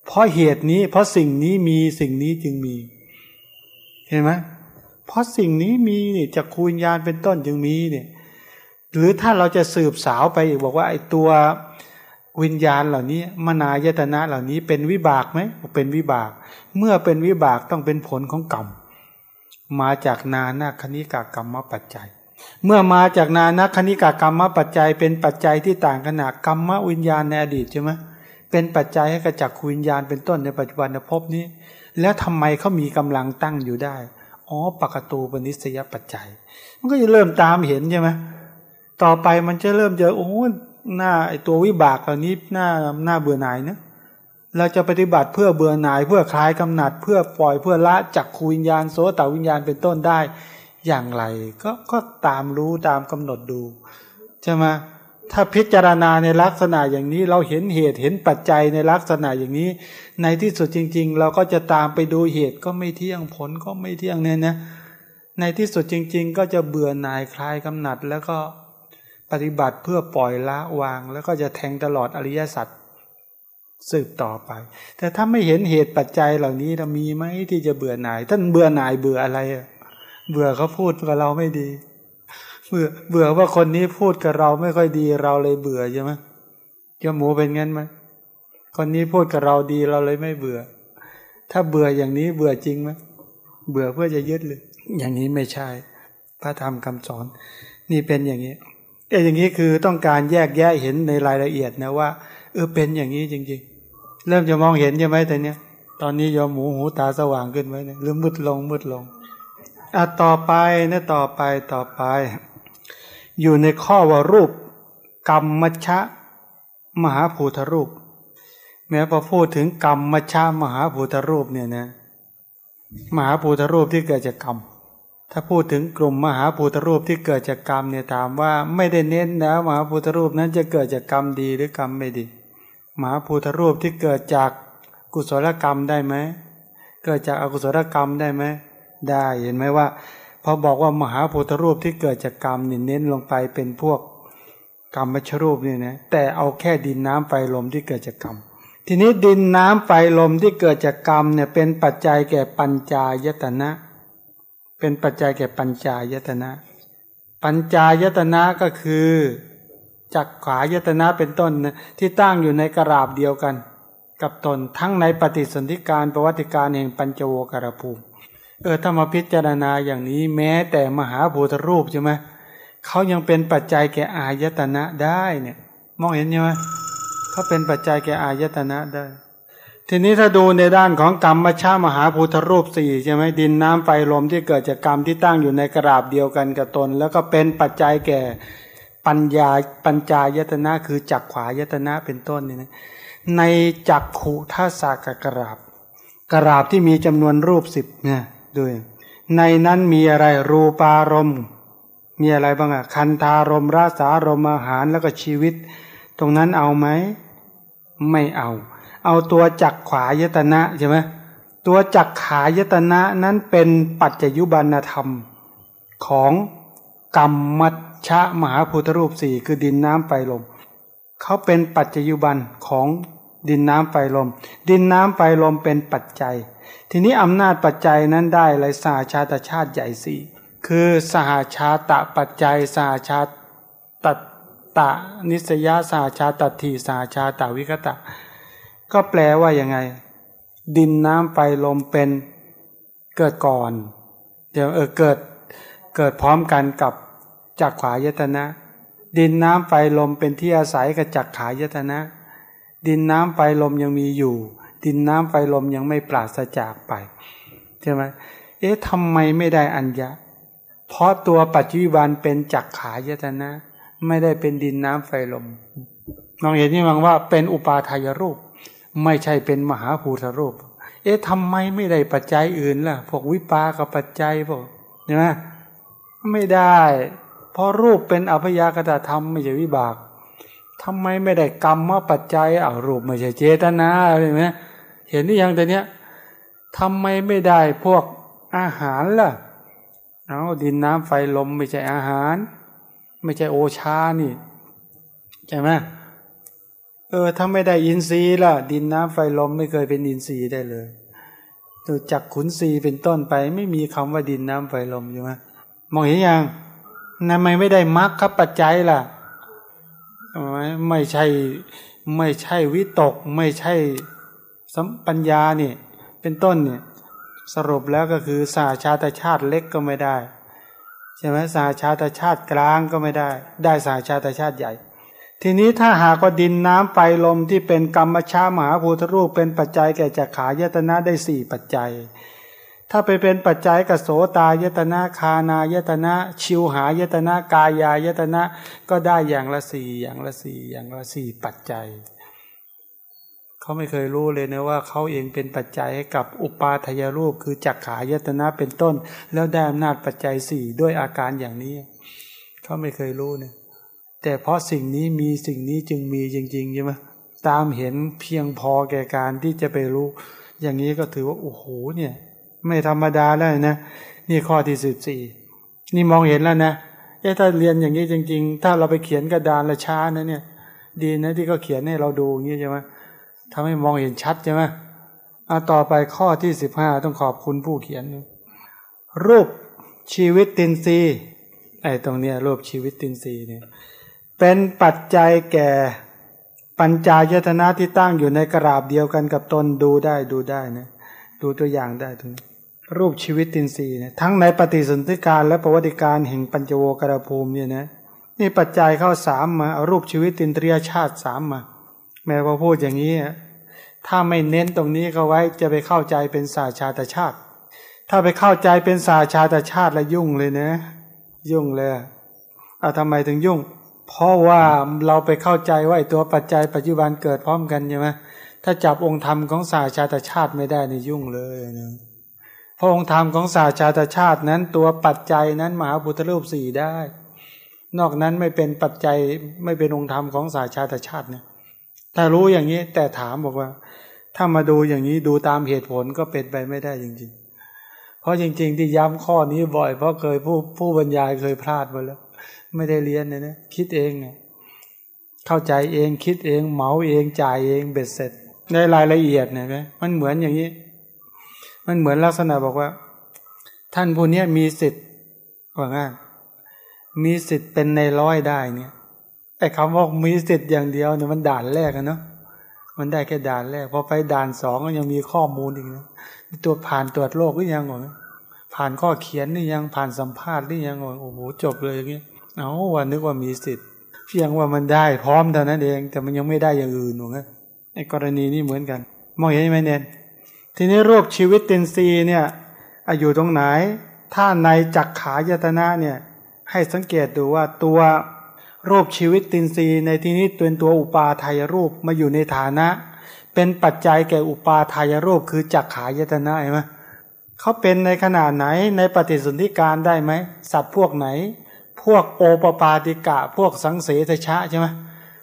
[SPEAKER 3] เพราะเหตุนี้ เพราะสิ่งนี้มีสิ่งนี้จึงมี เห็นไหมเพราะสิ่งนี้มีเนี่ยจากคูญญาณเป็นต้นจึงมีเนี่ย หรือถ้าเราจะสืบสาวไปอีกบอกว่าไอ้ตัว วิญญาณเหล่านี้มนายตนะเหล่านี้เป็นวิบากไหมเป็นวิบาก เมื่อเป็นวิบากต้องเป็นผลของกรรมมาจากนานาคณิกากรรมปัจจัย เมื่อมาจากนานาคณิกากรรมปัจจัย เป็นปัจจัยที่ต่างขนาดกรรมวิญญาณในอดีตใช่ไหมเป็นปัจจัยให้กระจักวิญญาณเป็นต้นในปัจจุบันภพนี้ แล้วทำไมเขามีกำลังตั้งอยู่ได้อ๋อปกตูปนิสยปัจจัย มันก็จะเริ่มตามเห็นใช่ไหมต่อไปมันจะเริ่มเจอโอ้ หน้าไอตัววิบากเหล่านี้หน้าหน้าเบื่อหน่ายนะเราจะปฏิบัติเพื่อเบื่อหน่าย เพื่อคลายกำหนัด เพื่อปล่อยเพื่อละจักขูวิญญาณโสตวิญญาณเป็นต้นได้ อย่างไร ก็ก็ตามรู้ตามกำหนดดูใช่ไหมถ้าพิจารณาในลักษณะอย่างนี้เราเห็นเหตุเห็นปัจจัยในลักษณะอย่างนี้ ในที่สุดจริง ๆ เราก็จะตามไปดูเหตุก็ไม่เที่ยงผลก็ไม่เที่ยงเนี่ยนะในที่สุดจริง ๆ ก็จะเบื่อหน่ายคลายกำหนัดแล้วก็ ปฏิบัติเพื่อปล่อยละวาง แล้วก็จะแทงตลอดอริยสัจสืบต่อไป แต่ถ้าไม่เห็นเหตุปัจจัยเหล่านี้จะมีไหมที่จะเบื่อหน่าย ท่านเบื่อหน่ายเบื่ออะไร เบื่อเขาพูดกับเราไม่ดี เบื่อเบื่อว่าคนนี้พูดกับเราไม่ค่อยดีเราเลยเบื่อใช่ไหมเจ้าหมูเป็นงั้นไหมคนนี้พูดกับเราดีเราเลยไม่เบื่อ ถ้าเบื่ออย่างนี้เบื่อจริงไหมเบื่อเพื่อจะยึดเลย อย่างนี้ไม่ใช่ พระธรรมคำสอน นี่เป็นอย่างนี้ เอออย่างนี้คือต้องการแยกแยะเห็นในรายละเอียดนะว่า เออเป็นอย่างนี้จริง ๆ เริ่มจะมองเห็นใช่ไหมแต่เนี้ยตอนนี้ยอมหมูหูตาสว่างขึ้นไหมเนี่ยหรือมืดลงมืดลงอะต่อไปนะต่อไปต่อไป อยู่ในข้อว่ารูป กรรมมชะ มหาภูทรูป แม้พอพูดถึงกรรมมชะมหาภูทรูปเนี่ยนะมหาภูทรูปที่เกิดจากกรรม ถ้าพูดถึงกลุ่มมหาภูตรูปที่เกิดจากกรรมเนี่ยถามว่าไม่ได้เน้นนะมหาภูตรูปนั้นจะเกิดจากกรรมดีหรือกรรมไม่ดี มหาภูตรูปที่เกิดจากกุศลกรรมได้ไหมเกิดจากอกุศลกรรมได้ไหมได้เห็นไหมว่าพอบอกว่ามหาภูตรูปที่เกิดจากกรรมเนี่ยเน้นลงไปเป็นพวกกรรมมชรูปเนี่ยนะแต่เอาแค่ดินน้ำไฟลมที่เกิดจากกรรม ทีนี้ดินน้ำไฟลมที่เกิดจากกรรมเนี่ยเป็นปัจจัยแก่ปัญจายตนะ เป็นปัจจัยแก่ปัญจายตนะ ปัญจายตนะก็คือจักขายตนะเป็นต้นนะที่ตั้งอยู่ในกราบเดียวกัน กับตนทั้งในปฏิสนธิการประวัติการแห่งปัญจโวการภูมิ เออถ้ามาพิจารณาอย่างนี้แม้แต่มหาภูตรูปใช่ไหมเขายังเป็นปัจจัยแก่อายตนะได้เนี่ย มองเห็นใช่ไหมเขาเป็นปัจจัยแก่อายตนะได้ ทีนี้ถ้าดูในด้านของกรรมมชามหาพุทธรูปสี่ใช่ไหมดินน้ำไฟลมที่เกิดจากกรรมที่ตั้งอยู่ในกระดาบเดียวกันกับตน แล้วก็เป็นปัจจัยแก่ปัญญาปัญจายตนะคือจักขวายตนะเป็นต้นนี่นะในจักขุท่าสากกระราบกระราบที่มีจำนวนรูปสิบเนี่ยด้วยในนั้นมีอะไรรูปารมณ์มีอะไรบ้างอะคันธารมราสารมอาหารแล้วก็ชีวิต ตรงนั้นเอาไหมไม่เอา เอาตัวจักขวายตนะใช่ไหมตัวจักขายตนะนั้นเป็นปัจจยุบันธรรมของกรรมมัชชะมหาพุทธรูปสี่คือดินน้ำไฟลมเขาเป็นปัจจยุบันของดินน้ำไฟลม ดินน้ำไฟลมเป็นปัจจัย ทีนี้อำนาจปัจจัยนั้นได้เลยสาชาตชาติใหญ่สี่คือสหาชาตะปัจจัยสหาชาตตะนิสยาสหาชาตทีสหาชาตวิคตะ ก็แปลว่ายังไง ดินน้ำไฟลมเป็นเกิดก่อน เดี๋ยวเออเกิดเกิดพร้อมกันกับจักขายตนะ ดินน้ำไฟลมเป็นที่อาศัยกับจักขายตนะ ดินน้ำไฟลมยังมีอยู่ ดินน้ำไฟลมยังไม่ปราศจากไปใช่ไหมเอ๊ะทำไมไม่ได้อัญญะ เพราะตัวปัจจุบันเป็นจักขายตนะ ไม่ได้เป็นดินน้ำไฟลมมองเห็นนี่มังว่าเป็นอุปาทายรูป ไม่ใช่เป็นมหาภูตรูป เอ๊ะทำไมไม่ได้ปัจจัยอื่นล่ะ พวกวิปากับปัจจัยพวกใช่ไหมไม่ได้ เพราะรูปเป็นอภยากตธรรมไม่ใช่วิบากทำไมไม่ได้กรรมมาปัจจัยเอารูปไม่ใช่เจตนาเห็นไหมเห็นนี่ยังแต่เนี้ยทำไมไม่ได้พวกอาหารล่ะ เอาดินน้ำไฟลมไม่ใช่อาหาร ไม่ใช่โอชานี่ใช่ไหม เออถ้าไม่ได้อินทรีย์ล่ะ ดินน้ำไฟลมไม่เคยเป็นอินทรีย์ได้เลยดูจากขุนทรีย์เป็นต้นไป ไม่มีคำว่าดินน้ำไฟลมใช่ไหมมองเห็นยังทำไมไม่ได้มรรคครับปัจจัยล่ะไม่ใช่ไม่ใช่วิตก ไม่ใช่สัมปัญญาเนี่ยเป็นต้นเนี่ยสรุปแล้วก็คือสาชาตชาติเล็กก็ไม่ได้ใช่ไหมสาชาตชาติกลางก็ไม่ได้ ได้สาชาตชาติใหญ่ ทีนี้ถ้าหากว่าดินน้ำไฟลมที่เป็นกรรมชามหาภูตรูปเป็นปัจจัยแก่จักขายตนะได้สี่ปัจจัย ถ้าไปเป็นปัจจัยกับโสตายตนะคานายตนะ ชิวหายตนะกายายตนะก็ได้อย่างละสี่อย่างละสี่อย่างละสี่ปัจจัยเขาไม่เคยรู้เลยนะว่าเขาเองเป็นปัจจัยให้กับอุปาทยรูปคือจักขายตนะเป็นต้น แล้วได้อำนาจปัจจัยสี่ด้วยอาการอย่างนี้เขาไม่เคยรู้เนี่ย แต่เพราะสิ่งนี้มีสิ่งนี้จึงมีจริงๆใช่ไหมตามเห็นเพียงพอแก่การที่จะไปรู้ อย่างนี้ก็ถือว่าโอ้โหเนี่ย ไม่ธรรมดาแล้วนะนี่ข้อที่สิบสี่นี่มองเห็นแล้วนะเอ๊ะถ้าเรียนอย่างนี้จริง ๆ ถ้าเราไปเขียนกระดานละช้านะเนี่ย ดีนะที่เขาเขียนให้เราดูอย่างนี้ใช่ไหมทำให้มองเห็นชัดใช่ไหมอาต่อไปข้อที่สิบห้าต้องขอบคุณผู้เขียน รูปชีวิตตินซีไอ้ตรงเนี้ยรูปชีวิตตินซีเนี่ย เป็นปัจจัยแก่ ปัญจายตนะที่ตั้งอยู่ในกราบเดียวกันกับตนดูได้ดูได้นะดูตัวอย่างได้ตรงนี้รูปชีวิตตินซีเนี่ยทั้งในปฏิสนธิการและประวัติการแห่งปัญจโวกรภูมิเนี่ยนะนี่ปัจจัยเข้าสามมาเอารูปชีวิตตินตรียชาติสามมา แม้พอพูดอย่างนี้ ถ้าไม่เน้นตรงนี้ก็ไว้จะไปเข้าใจเป็นสาชาตชาติ ถ้าไปเข้าใจเป็นสาชาตชาติแล้วยุ่งเลยนะ ยุ่งเลยเอาทำไมถึงยุ่ง เพราะว่าเราไปเข้าใจว่าตัวปัจจัยปัจจุบันเกิดพร้อมกันใช่ไหมถ้าจับองค์ธรรมของสาชาตชาติไม่ได้ในยุ่งเลยนะพระองค์ธรรมของสาชาตชาตินั้นตัวปัจจัยนั้นมหาพุทธรูปสี่ได้ นอกนั้นไม่เป็นปัจจัยไม่เป็นองค์ธรรมของสาชาตชาติเนี่ยถ้ารู้อย่างนี้แต่ถามบอกว่า ถ้ามาดูอย่างนี้ดูตามเหตุผลก็เป็นไปไม่ได้จริงๆ เพราะจริง ๆ ที่ย้ำข้อนี้บ่อย เพราะเคยผู้ผู้บรรยายเคยพลาดมาแล้ว ไม่ได้เรียนเนี่ยนะคิดเองเนี่ยเข้าใจเองคิดเองเหมาเองจ่ายเองเบ็ดเสร็จ ในรายละเอียดเนี่ยไหมมันเหมือนอย่างนี้ มันเหมือนลักษณะบอกว่า ท่านผู้นี้มีสิทธิ์ว่าง่ายมีสิทธิ์เป็นในร้อยได้เนี่ยไอ้คำว่ามีสิทธิ์อย่างเดียวเนี่ยมันด่านแรกอะเนาะมันได้แค่ด่านแรกพอไปด่านสองก็ยังมีข้อมูลอีกนะตัวผ่านตรวจโรคหรือยังก่อผ่านข้อเขียนหรือยังผ่านสัมภาษณ์หรือยังก่อโอ้โหจบเลยอย่างเงี้ย เอาวันนึกว่ามีสิทธิ์ เพียงว่ามันได้พร้อมเท่านั้นเอง แต่มันยังไม่ได้อย่างอื่นหนูนะไอ้กรณีนี้เหมือนกัน มองเห็นไหมเนนทีนี้รูปชีวิตเตนซีเนี่ยอยู่ตรงไหน ถ้าในจักขายตนะเนี่ย ให้สังเกตดูว่าตัวรูปชีวิตตินรีในที่นี้เป็นตัวอุปาทายรูปมาอยู่ในฐานะ เป็นปัจจัยแก่อุปาทายรูปคือจักขายตนะเห็นไหมเขาเป็นในขนาดไหนในปฏิสนธิการได้ไหมสัตว์พวกไหน พวกโอปปาติกะ พวกสังเสทชะใช่ไหม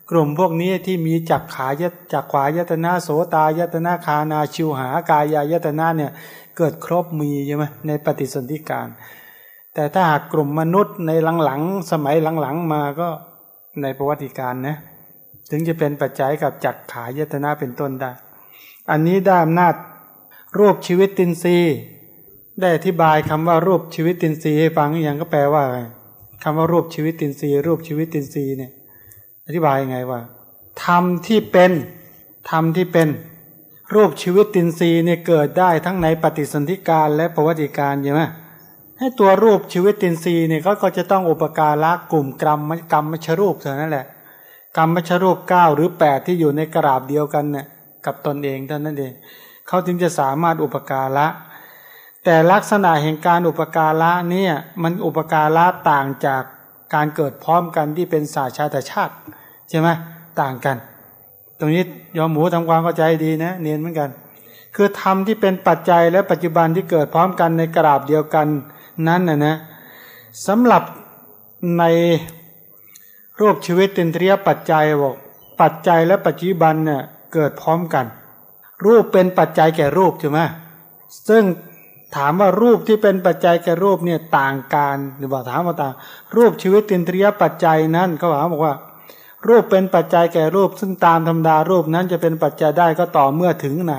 [SPEAKER 3] กลุ่มพวกนี้ที่มีจักขายจักขวายตนาโสตายตนาคานาชิวหากายายตนาเนี่ยเกิดครบมีใช่ไหมในปฏิสนธิการ แต่ถ้าหากกลุ่มมนุษย์ในหลังๆ สมัยหลังๆมาก็ในประวัติการนะถึงจะเป็นปัจจัยกับจักขายตนาเป็นต้นได้ อันนี้ได้อำนาจรูปชีวิตตินซีได้อธิบายคำว่ารูปชีวิตตินซีให้ฟังอย่างก็แปลว่าอะไร คำว่ารูปชีวิตินทรีย์รูปชีวิตินทรีย์เนี่ย อธิบายยังไงว่าธรรมที่เป็นธรรมที่เป็น รูปชีวิตินทรีย์เนี่ยเกิดได้ทั้งในปฏิสนธิกาลและปวัตติกาลใช่ไหมให้ตัวรูปชีวิตินทรีย์เนี่ยก็จะต้องอุปการะกลุ่มกรรมกัมมชรูปเท่านั้นแหละ กัมมชรูปเก้าหรือแปดที่อยู่ในกลาปเดียวกันเนี่ยกับตนเองเท่านั้นเองเขาจึงจะสามารถอุปการะ แต่ลักษณะแห่งการอุปการะเนี่ยมันอุปการะต่างจากการเกิดพร้อมกันที่เป็นสาชาติชาติใช่ไหมต่างกัน ตรงนี้ยอมหมูทำความเข้าใจดีนะเนียนเหมือนกัน คือธรรมที่เป็นปัจจัยและปัจจุบันที่เกิดพร้อมกันในกราบเดียวกันนั้นนะนะสำหรับในรูปชีวิตตินเรียปัจจัยบอกปัจจัยและปัจจุบันเนี่ยเกิดพร้อมกัน รูปเป็นปัจจัยแก่รูปใช่ไหมซึ่ง ถามว่ารูปที่เป็นปัจจัยแก่รูปเนี่ยต่างกันหรือว่าถามว่าต่าง รูปชีวิตตินเรียปัจจัยนั้นเขาบอกว่า รูปเป็นปัจจัยแก่รูป ซึ่งตามธรรมดารูปนั้นจะเป็นปัจจัยได้ก็ต่อเมื่อถึงไหน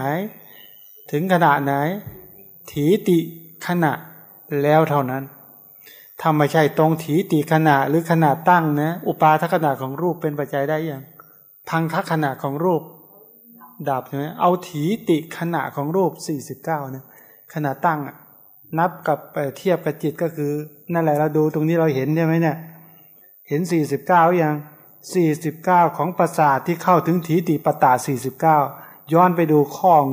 [SPEAKER 3] ถึงขณะไหน ถีติขณะแล้วเท่านั้นถ้าไม่ใช่ตรงถีติขณะหรือขณะตั้งนะอุปาทขณะของรูปเป็นปัจจัยได้ยังพังคขณะของรูปดับใช่ไหมเอาถีติขณะของรูปสี่สิบเก้าเนี่ย ขณะตั้งนับกับเทียบกับจิตก็คือ นั่นแหละเราดูตรงนี้เราเห็นใช่ไหมเนี่ย เห็นสี่สิบเก้ายังสี่สิบเก้าของประสาทที่เข้าถึงถีติปตาสี่สิบเก้าย้อนไปดูข้อง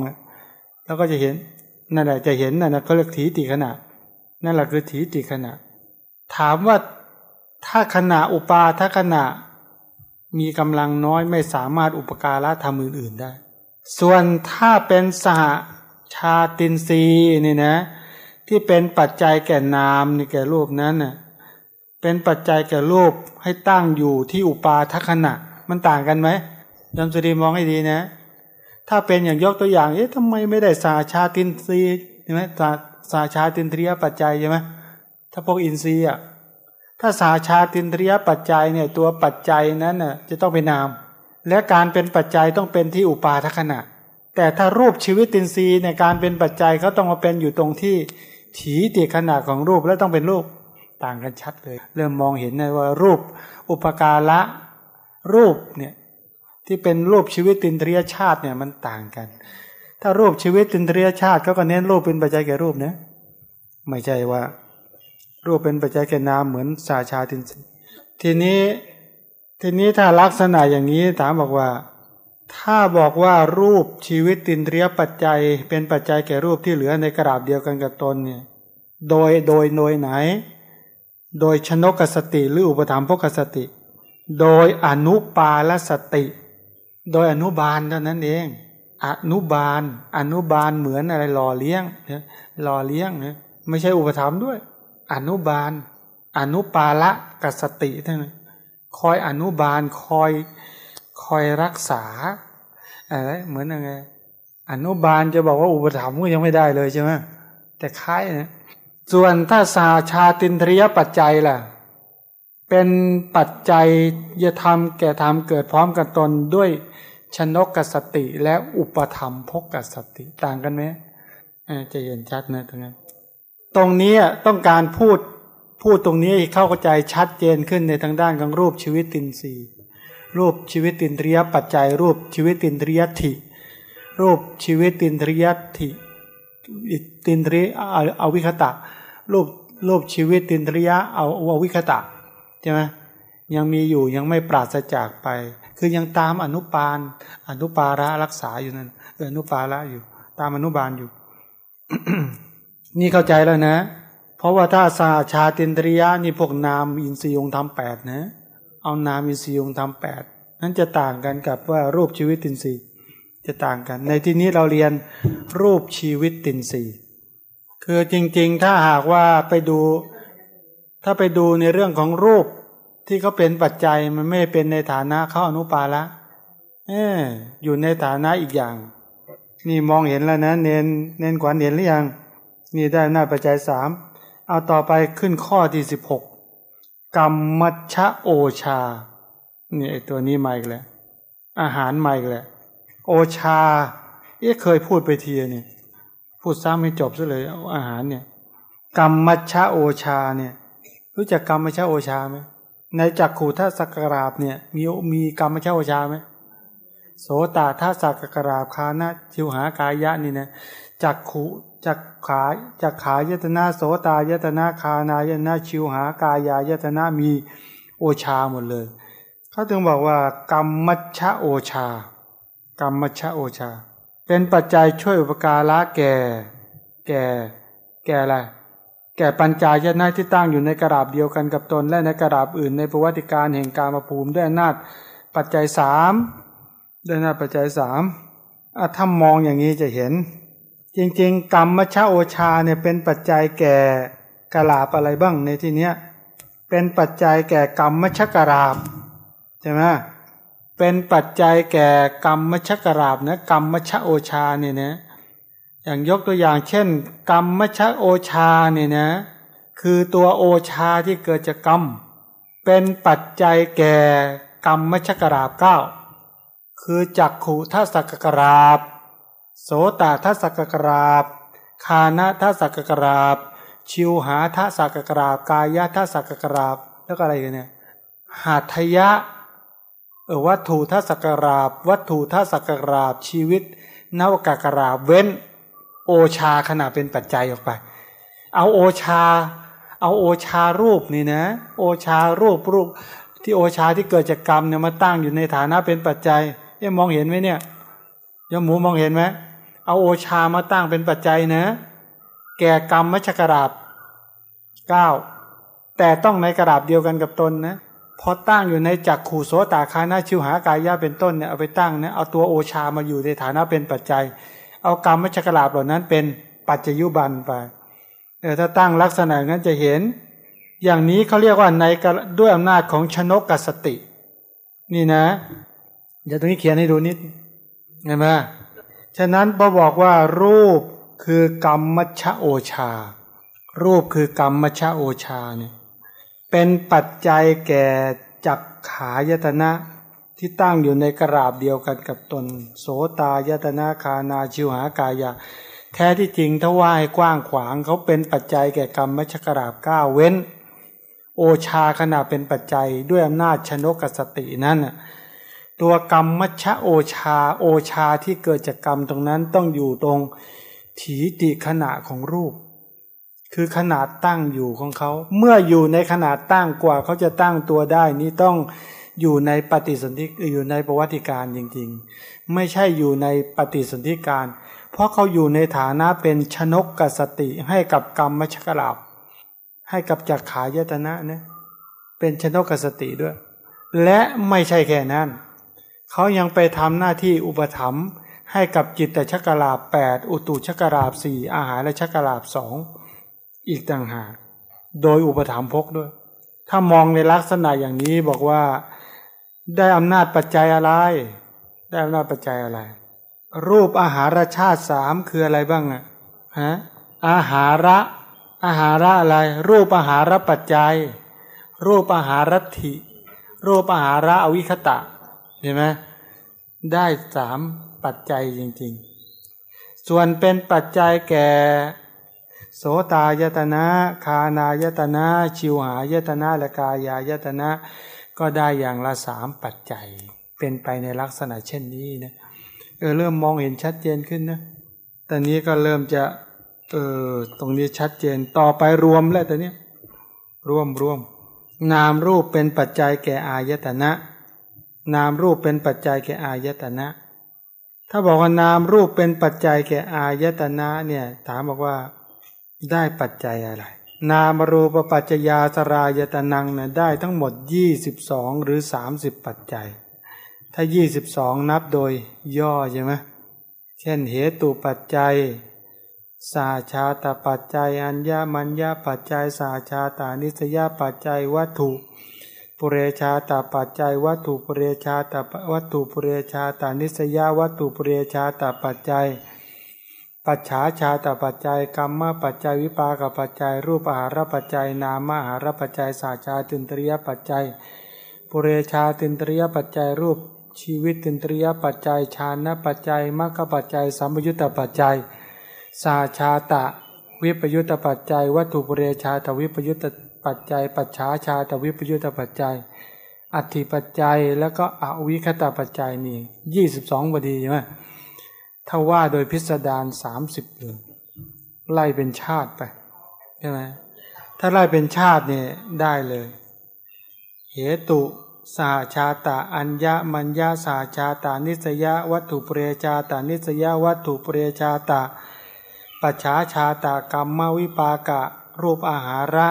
[SPEAKER 3] แล้วก็จะเห็นนั่นแหละจะเห็นนั่นนะเขาเรียกถีติขณะ นั่นแหละคือถีติขณะ ถามว่าถ้าขณะอุปาถ้าขณะมีกำลังน้อยไม่สามารถอุปการะทำอื่นๆได้ ส่วนถ้าเป็นสห ชาตินรีนี่นะ ที่เป็นปัจจัยแก่นามนี่แก่รูปนั้นน่ะเป็นปัจจัยแก่รูปให้ตั้งอยู่ที่อุปาทขณะ มันต่างกันไหมยมสุรีมองให้ดีนะ ถ้าเป็นอย่างยกตัวอย่างเอ๊ะทำไมไม่ได้สาชาตินรีใช่ไหมสาสาชาตินเรียปัจจัยใช่ไหมถ้าพวกอินทรีย์อะถ้าสาชาตินเรียปัจจัยเนี่ยตัวปัจจัยนั้นน่ะจะต้องเป็นนาม และการเป็นปัจจัยต้องเป็นที่อุปาทขณะ แต่ถ้ารูปชีวิตตินทรีย์ในการเป็นปัจจัยเขาต้องมาเป็นอยู่ตรงที่ถีติขนาดของรูปแล้วต้องเป็นรูปต่างกันชัดเลย เริ่มมองเห็นนะว่ารูปอุปการะรูปเนี่ยที่เป็นรูปชีวิตตินทรียชาติเนี่ยมันต่างกัน ถ้ารูปชีวิตตินทรียชาติเขาก็เน้นรูปเป็นปัจจัยแก่รูปนะไม่ใช่ว่า รูปเป็นปัจจัยแก่นามเหมือนสาชาตินทรีย์ทีนี้ทีนี้ถ้าลักษณะอย่างนี้ถามบอกว่า ถ้าบอกว่ารูปชีวิตตินเรียปัจจัย เป็นปัจจัยแก่รูปที่เหลือในกราบเดียวกันกับตนเนี่ยโดยโดยโดยไหน โดยชนกสติหรืออุปธรรมพกสติ โดยอนุปาลสติ โดยอนุบาลเท่านั้นเอง อนุบาล อนุบาลเหมือนอะไรหล่อเลี้ยงหล่อเลี้ยงนี่ยไม่ใช่อุปธรรมด้วย อนุบาล อนุปาละกสติเท่านั้นคอยอนุบาลคอยคอยรักษา อะไรเหมือนยังไงอนุบาลจะบอกว่าอุปถัมภ์ก็ยังไม่ได้เลยใช่ไหมแต่คล้ายนะส่วนถ้าสาชาตินทรียปัจจัยล่ะ เป็นปัจจัยยธรรมแก่ธรรมเกิดพร้อมกันตนด้วยชนกกสติ และอุปธรรมพกกสติต่างกันไหมจะเห็นชัดนะตรงนั้น ตรงนี้ต้องการพูดพูดตรงนี้เข้าใจชัดเจนขึ้นในทางด้านของรูปชีวิตตินทรีย์ รูปชีวิตตินเรียปัจจัย รูปชีวิตตินเรียทิรูปชีวิตตินเรียทิตินเรียเอาวิคตะ รูปรูปชีวิตตินเรียเอาเอาวิคตะใช่ไหมยังมีอยู่ยังไม่ปราศจากไป คือยังตามอนุปานอนุปาระรักษาอยู่นั่นอนุปาระอยู่ ตามอนุบาลอยู่ นี่เข้าใจแล้วนะ เพราะว่าถ้าสาชาตินเรียนี่พวกนามอินทรียองค์ธรรมแปดนะ เอานามิสียงทำแปดนั้นจะต่างกันกับว่ารูปชีวิตตินรีจะต่างกัน ในที่นี้เราเรียนรูปชีวิตตินรีคือจริงๆ ถ้าหากว่าไปดู ถ้าไปดูในเรื่องของรูปที่เขาเป็นปัจจัยมันไม่เป็นในฐานะเขาอนุปาละเอออยู่ในฐานะอีกอย่าง นี่มองเห็นแล้วนะ เน้นเน้นขวัญเห็นหรือยัง นี่ได้หน้าปัจจัยสามเอาต่อไปขึ้นข้อที่สิบหก กรรมัชะโอชาเนี่ไอตัวนี้มาอีกแล้วอาหารมาอีกแล้วโอชาเอ๊ะเคยพูดไปทีเนี่ยพูดซ้ำให้จบซะเลยเอาอาหารเนี่ยกรรมัชะโอชาเนี่ยรู้จักกรรมชะโอชาไหมในจักขูทัศกราบเนี่ยมีมีกรรมชะโอชาไหมโสตทัศกกราบคานะชิวหากายะนี่นะจักขุ จักขาจักขายตนาโสตายตนาคานายตนาชิวหากายายตนามีโอชาหมดเลยเขาถึงบอกว่ากรรมมัชะโอชา กรรมมัชะโอชา เป็นปัจจัยช่วยอุปการะแก่ แก่ แก่อะไรแก่ปัญจายนะที่ตั้งอยู่ในกระดาบเดียวกันกับตนและในกระดาบอื่นในประวัติการแห่งการมาภูมิด้วยอำนาจปัจจัยสามด้วยอำนาจปัจจัยสามถ้ามองอย่างนี้จะเห็น จริง ๆ กรรมมชาโอชาเนี่ยเป็นปัจจัยแก่กะลาบอะไรบ้างในที่เนี้ยเป็นปัจจัยแก่กรรมมชกราบใช่ไหมเป็นปัจจัยแก่กรรมมชกราบนะกรรมมชโอชาเนี่ยนะอย่างยกตัวอย่างเช่น กรรมมชโอชาเนี่ยนะคือตัวโอชาที่เกิดจากกรรม เป็นปัจจัยแก่กรรมมชกราบเก้าคือจักขุทัศกกราบ โสตทัศกกราบ คานะทัศกกราบ ชิวหาทัศกกราบ กายะทัศกกราบ แล้วก็อะไรกันเนี่ยหัตถยะเออวัตถุทัศกราบ วัตถุทัศกราบ ชีวิตนวกกราบ เว้น โอชาขณะเป็นปัจจัยออกไป เอาโอชา เอาโอชารูปนี่นะ โอชารูปรูปที่โอชาที่เกิดจากกรรมเนี่ยมาตั้งอยู่ในฐานะเป็นปัจจัยเอ๊ะมองเห็นไหมเนี่ย ยมหมูมองเห็นไหมเอาโอชามาตั้งเป็นปัจจัยนะ แก่กรรมมชกราบเก้าแต่ต้องในกระดาบเดียวกันกับตนนะพอตั้งอยู่ในจักขู่โสตาคานาชิวหากายะเป็นต้นเนี่ยเอาไปตั้งเนะเอาตัวโอชามาอยู่ในฐานะเป็นปัจจัย เอากรรมมชกราบเหล่านั้นเป็นปัจจยุบันไปเออถ้าตั้งลักษณะนั้นจะเห็น อย่างนี้เขาเรียกว่าในด้วยอำนาจของชนกกสติ นี่นะ เดี๋ยวตรงนี้เขียนให้ดูนิด เห็นไหมฉะนั้นพอบอกว่ารูปคือกรรมมชโอชา รูปคือกรรมมชโอชาเนี่ยเป็นปัจจัยแก่จักขายตนะที่ตั้งอยู่ในกราบเดียวกันกับตน โสตายตนะคานาชิวหากายะ แท้ที่จริงถ้าว่าให้กว้างขวางเขาเป็นปัจจัยแก่กรรมมชกราบก้าเว้น โอชาขณะเป็นปัจจัยด้วยอำนาจชนกสตินั่น ตัวกรรมมัชโอชา โอชาที่เกิดจากกรรมตรงนั้นต้องอยู่ตรงถีติขณะของรูป คือขนาดตั้งอยู่ของเขา เมื่ออยู่ในขนาดตั้งกว่าเขาจะตั้งตัวได้นี้ต้องอยู่ในปฏิสนธิอยู่ในประวัติการจริงๆ ไม่ใช่อยู่ในปฏิสนธิการ เพราะเขาอยู่ในฐานะเป็นชนกกสติให้กับกรรมมชกลาบ ให้กับจักขายตนะเนี่ยเป็นชนกกสติด้วย และไม่ใช่แค่นั้น เขายังไปทำหน้าที่อุปถัมภ์ให้กับจิตแต่ชักราบแปดอุตุชักราบสี่อาหารและชักราบสองอีกต่างหาก โดยอุปถัมภ์พกด้วย ถ้ามองในลักษณะอย่างนี้บอกว่าได้อำนาจปัจจัยอะไร ได้อำนาจปัจจัยอะไร รูปอาหารชาติสามคืออะไรบ้างอะฮะอาหาระ อาหาระอะไร รูปอาหารปัจจัย รูปอาหารัติรูปอาหาระอวิคตะ เห็นไหมได้สามปัจจัยจริง ๆ ส่วนเป็นปัจจัยแก่ โสตายตนะ คานายตนะ ชิวหายตนะและกายายตนะ ก็ได้อย่างละสามปัจจัย เป็นไปในลักษณะเช่นนี้นะเออเริ่มมองเห็นชัดเจนขึ้นนะตอนนี้ก็เริ่มจะเออตรงนี้ชัดเจนต่อไปรวมแล้วตอนนี้รวมรวมนามรูปเป็นปัจจัยแก่อายตนะ นามรูปเป็นปัจจัยแก่อายตนะ ถ้าบอกว่านามรูปเป็นปัจจัยแก่อายตนะเนี่ยถามบอกว่าได้ปัจจัยอะไร นามรูปปัจจยาสรายตนังเนี่ยได้ทั้งหมดยี่สิบสองหรือสามสิบปัจจัย ถ้ายี่สิบสองนับโดยย่อใช่ไหมเช่นเหตุปัจจัยสาชาตปัจจัย อัญญมัญญาปัจจัย สาชาตานิสยาปัจจัยวัตถุ ปุเรชาตปัจจัยวัตถุปุเรชาตวัตถุปุเรชาตานิสยาวัตถุปุเรชาตปัจจัย ปัจฉาชาตปัจจัยกรรมปัจจัยวิปากปัจจัย รูปอาหารปัจจัย นามอาหารปัจจัยสาชาตินตริยปัจจัยปุเรชาตินตริยปัจจัยรูปชีวิตตินตริยปัจจัยฌานะปัจจัยมรรคปัจจัยสัมยุญตปัจจัย สาชาตะ วิปยุตตปัจจัย วัตถุปุเรชาตวิปยุตต ปัจจัย ปัจฉาชาตวิปยุตตปัจจัย อัติปัจจัยแล้วก็อวิคตปัจจัยนี่ยี่สิบสองบดีใช่ไหมถ้าว่าโดยพิสดารสามสิบเลยไล่เป็นชาติไปใช่ไหมถ้าไล่เป็นชาติเนี่ยได้เลย เหตุสาชาตาอัญญมัญญาสาชาตานิสยาวัตถุเปรชาตานิสยาวัตถุเปรชาตาปัจฉาชาตากรรมวิปากะ รูปอาหาระ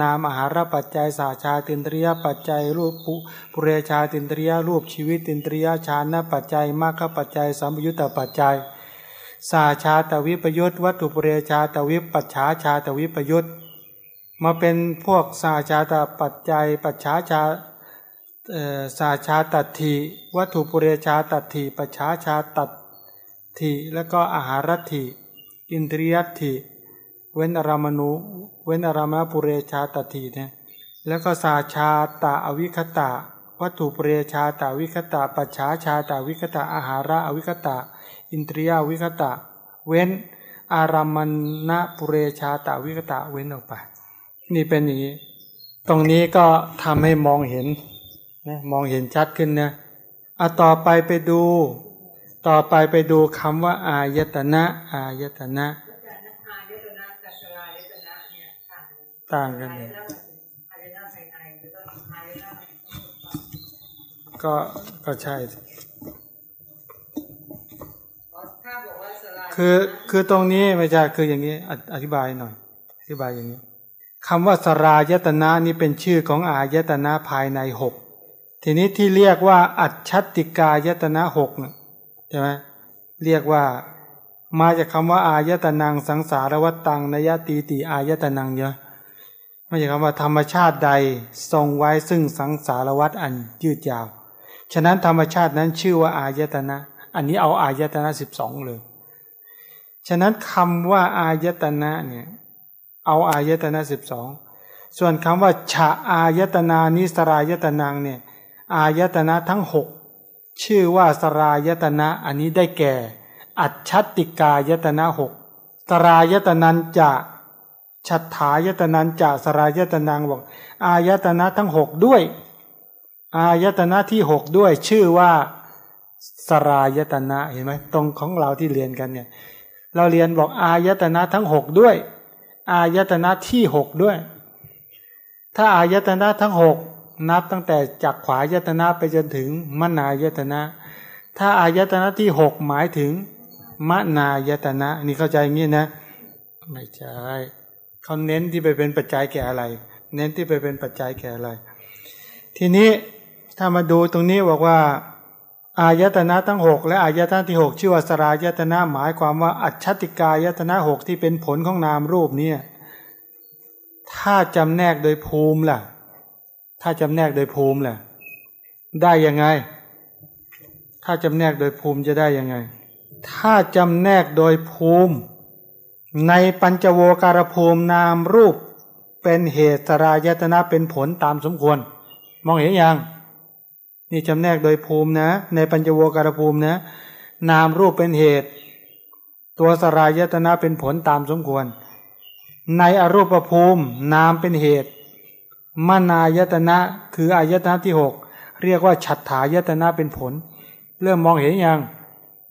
[SPEAKER 3] นามอาหารปัจจัยสาชาตินตริยปัจจัยรูปปุปุเรชาตินตริยรูปชีวิตตินตริยชานปัจจัยมรรคปัจจัยสัมยุญตปัจจัย สาชาตวิปยุตวัตถุปุเรชาตวิปปัจฉาชาตวิปยุตมาเป็นพวกสาชาตปัจจัยปัจฉาชาสาชาตัดทีวัตถุปุเรชาตัดทีปัจฉาชาตัดทีแล้วก็อาหารทีอินทรียถิ เว้นอารามณูเว้นอารามปุเรชาตถีเนี่ยแล้วก็สาชาตาอวิคตะ วัตถุปุเรชาตาวิคตะปัจฉาชาตาวิคตะอาหาระอวิคตะ อินทรียวิคตะ เว้นอารามณปุเรชาตาวิคตะเว้นออกไป นี่เป็นอย่างนี้ ตรงนี้ก็ทำให้มองเห็นนะมองเห็นชัดขึ้นนะเอาต่อไปไปดู ต่อไปไปดูคำว่า อายตนะ อายตนะ ต่างกันเลยก็ก็ใช่ คือคือตรงนี้ไม่ใช่คืออย่างนี้อธิบายหน่อย อธิบายอย่างนี้คำว่าสรายตนะนี่เป็นชื่อของอายตนะภายในหกทีนี้ที่เรียกว่า อัจฉติกายตนะหกเนี่ยใช่ไหมเรียกว่ามาจากคำว่า อายตนังสังสารวัตตังนยตีติอายตนังเยอะ ไม่ใช่คำว่าธรรมชาติใดทรงไว้ซึ่งสังสารวัตอันยืดยาว ฉะนั้นธรรมชาตินั้นชื่อว่าอายตนะ อันนี้เอาอายตนะสิบสองเลย ฉะนั้นคำว่าอายตนะเนี่ยเอาอายตนะสิบสองส่วนคำว่าฉะอายตนานิสรายตนังเนี่ยอายตนะทั้งหกชื่อว่าสรายตนะอันนี้ได้แก่ อัจฉติกายตนะหกสรายตนันจะ ชัตถายตนันจะสรายตนังบอกอายตนะทั้งหกด้วย อายตนะที่หกด้วย ชื่อว่าสรายตนะเห็นไหมตรงของเราที่เรียนกันเนี่ย เราเรียนบอกอายตนะทั้งหกด้วย อายตนะที่หกด้วย ถ้าอายตนะทั้งหกนับตั้งแต่จากขวายตนะไปจนถึงมนายตนะ ถ้าอายตนะที่หกหมายถึงมนายตนะ นี่เข้าใจงี้นะ ไม่ใช่ เขาเน้นที่ไปเป็นปัจจัยแก่อะไร เน้นที่ไปเป็นปัจจัยแก่อะไร ทีนี้ถ้ามาดูตรงนี้บอกว่า อายตนะทั้งหกและอายตนะที่หกชื่อว่าสรายตนะหมายความว่าอัจฉติกายตนะหกที่เป็นผลของนามรูปเนี่ยถ้าจำแนกโดยภูมิล่ะ ถ้าจำแนกโดยภูมิแหละได้ยังไง ถ้าจำแนกโดยภูมิจะได้ยังไง ถ้าจำแนกโดยภูมิ ในปัญจโวการภูมินามรูปเป็นเหตุสรายตนะเป็นผลตามสมควร มองเห็นยังนี่จำแนกโดยภูมินะ ในปัญจโวการภูมินะ นามรูปเป็นเหตุ ตัวสรายตนะเป็นผลตามสมควร ในอรูปภูมินามเป็นเหตุมานายตนะคืออายตนะที่หกเรียกว่าฉัตถายตนะเป็นผล เริ่มมองเห็นยัง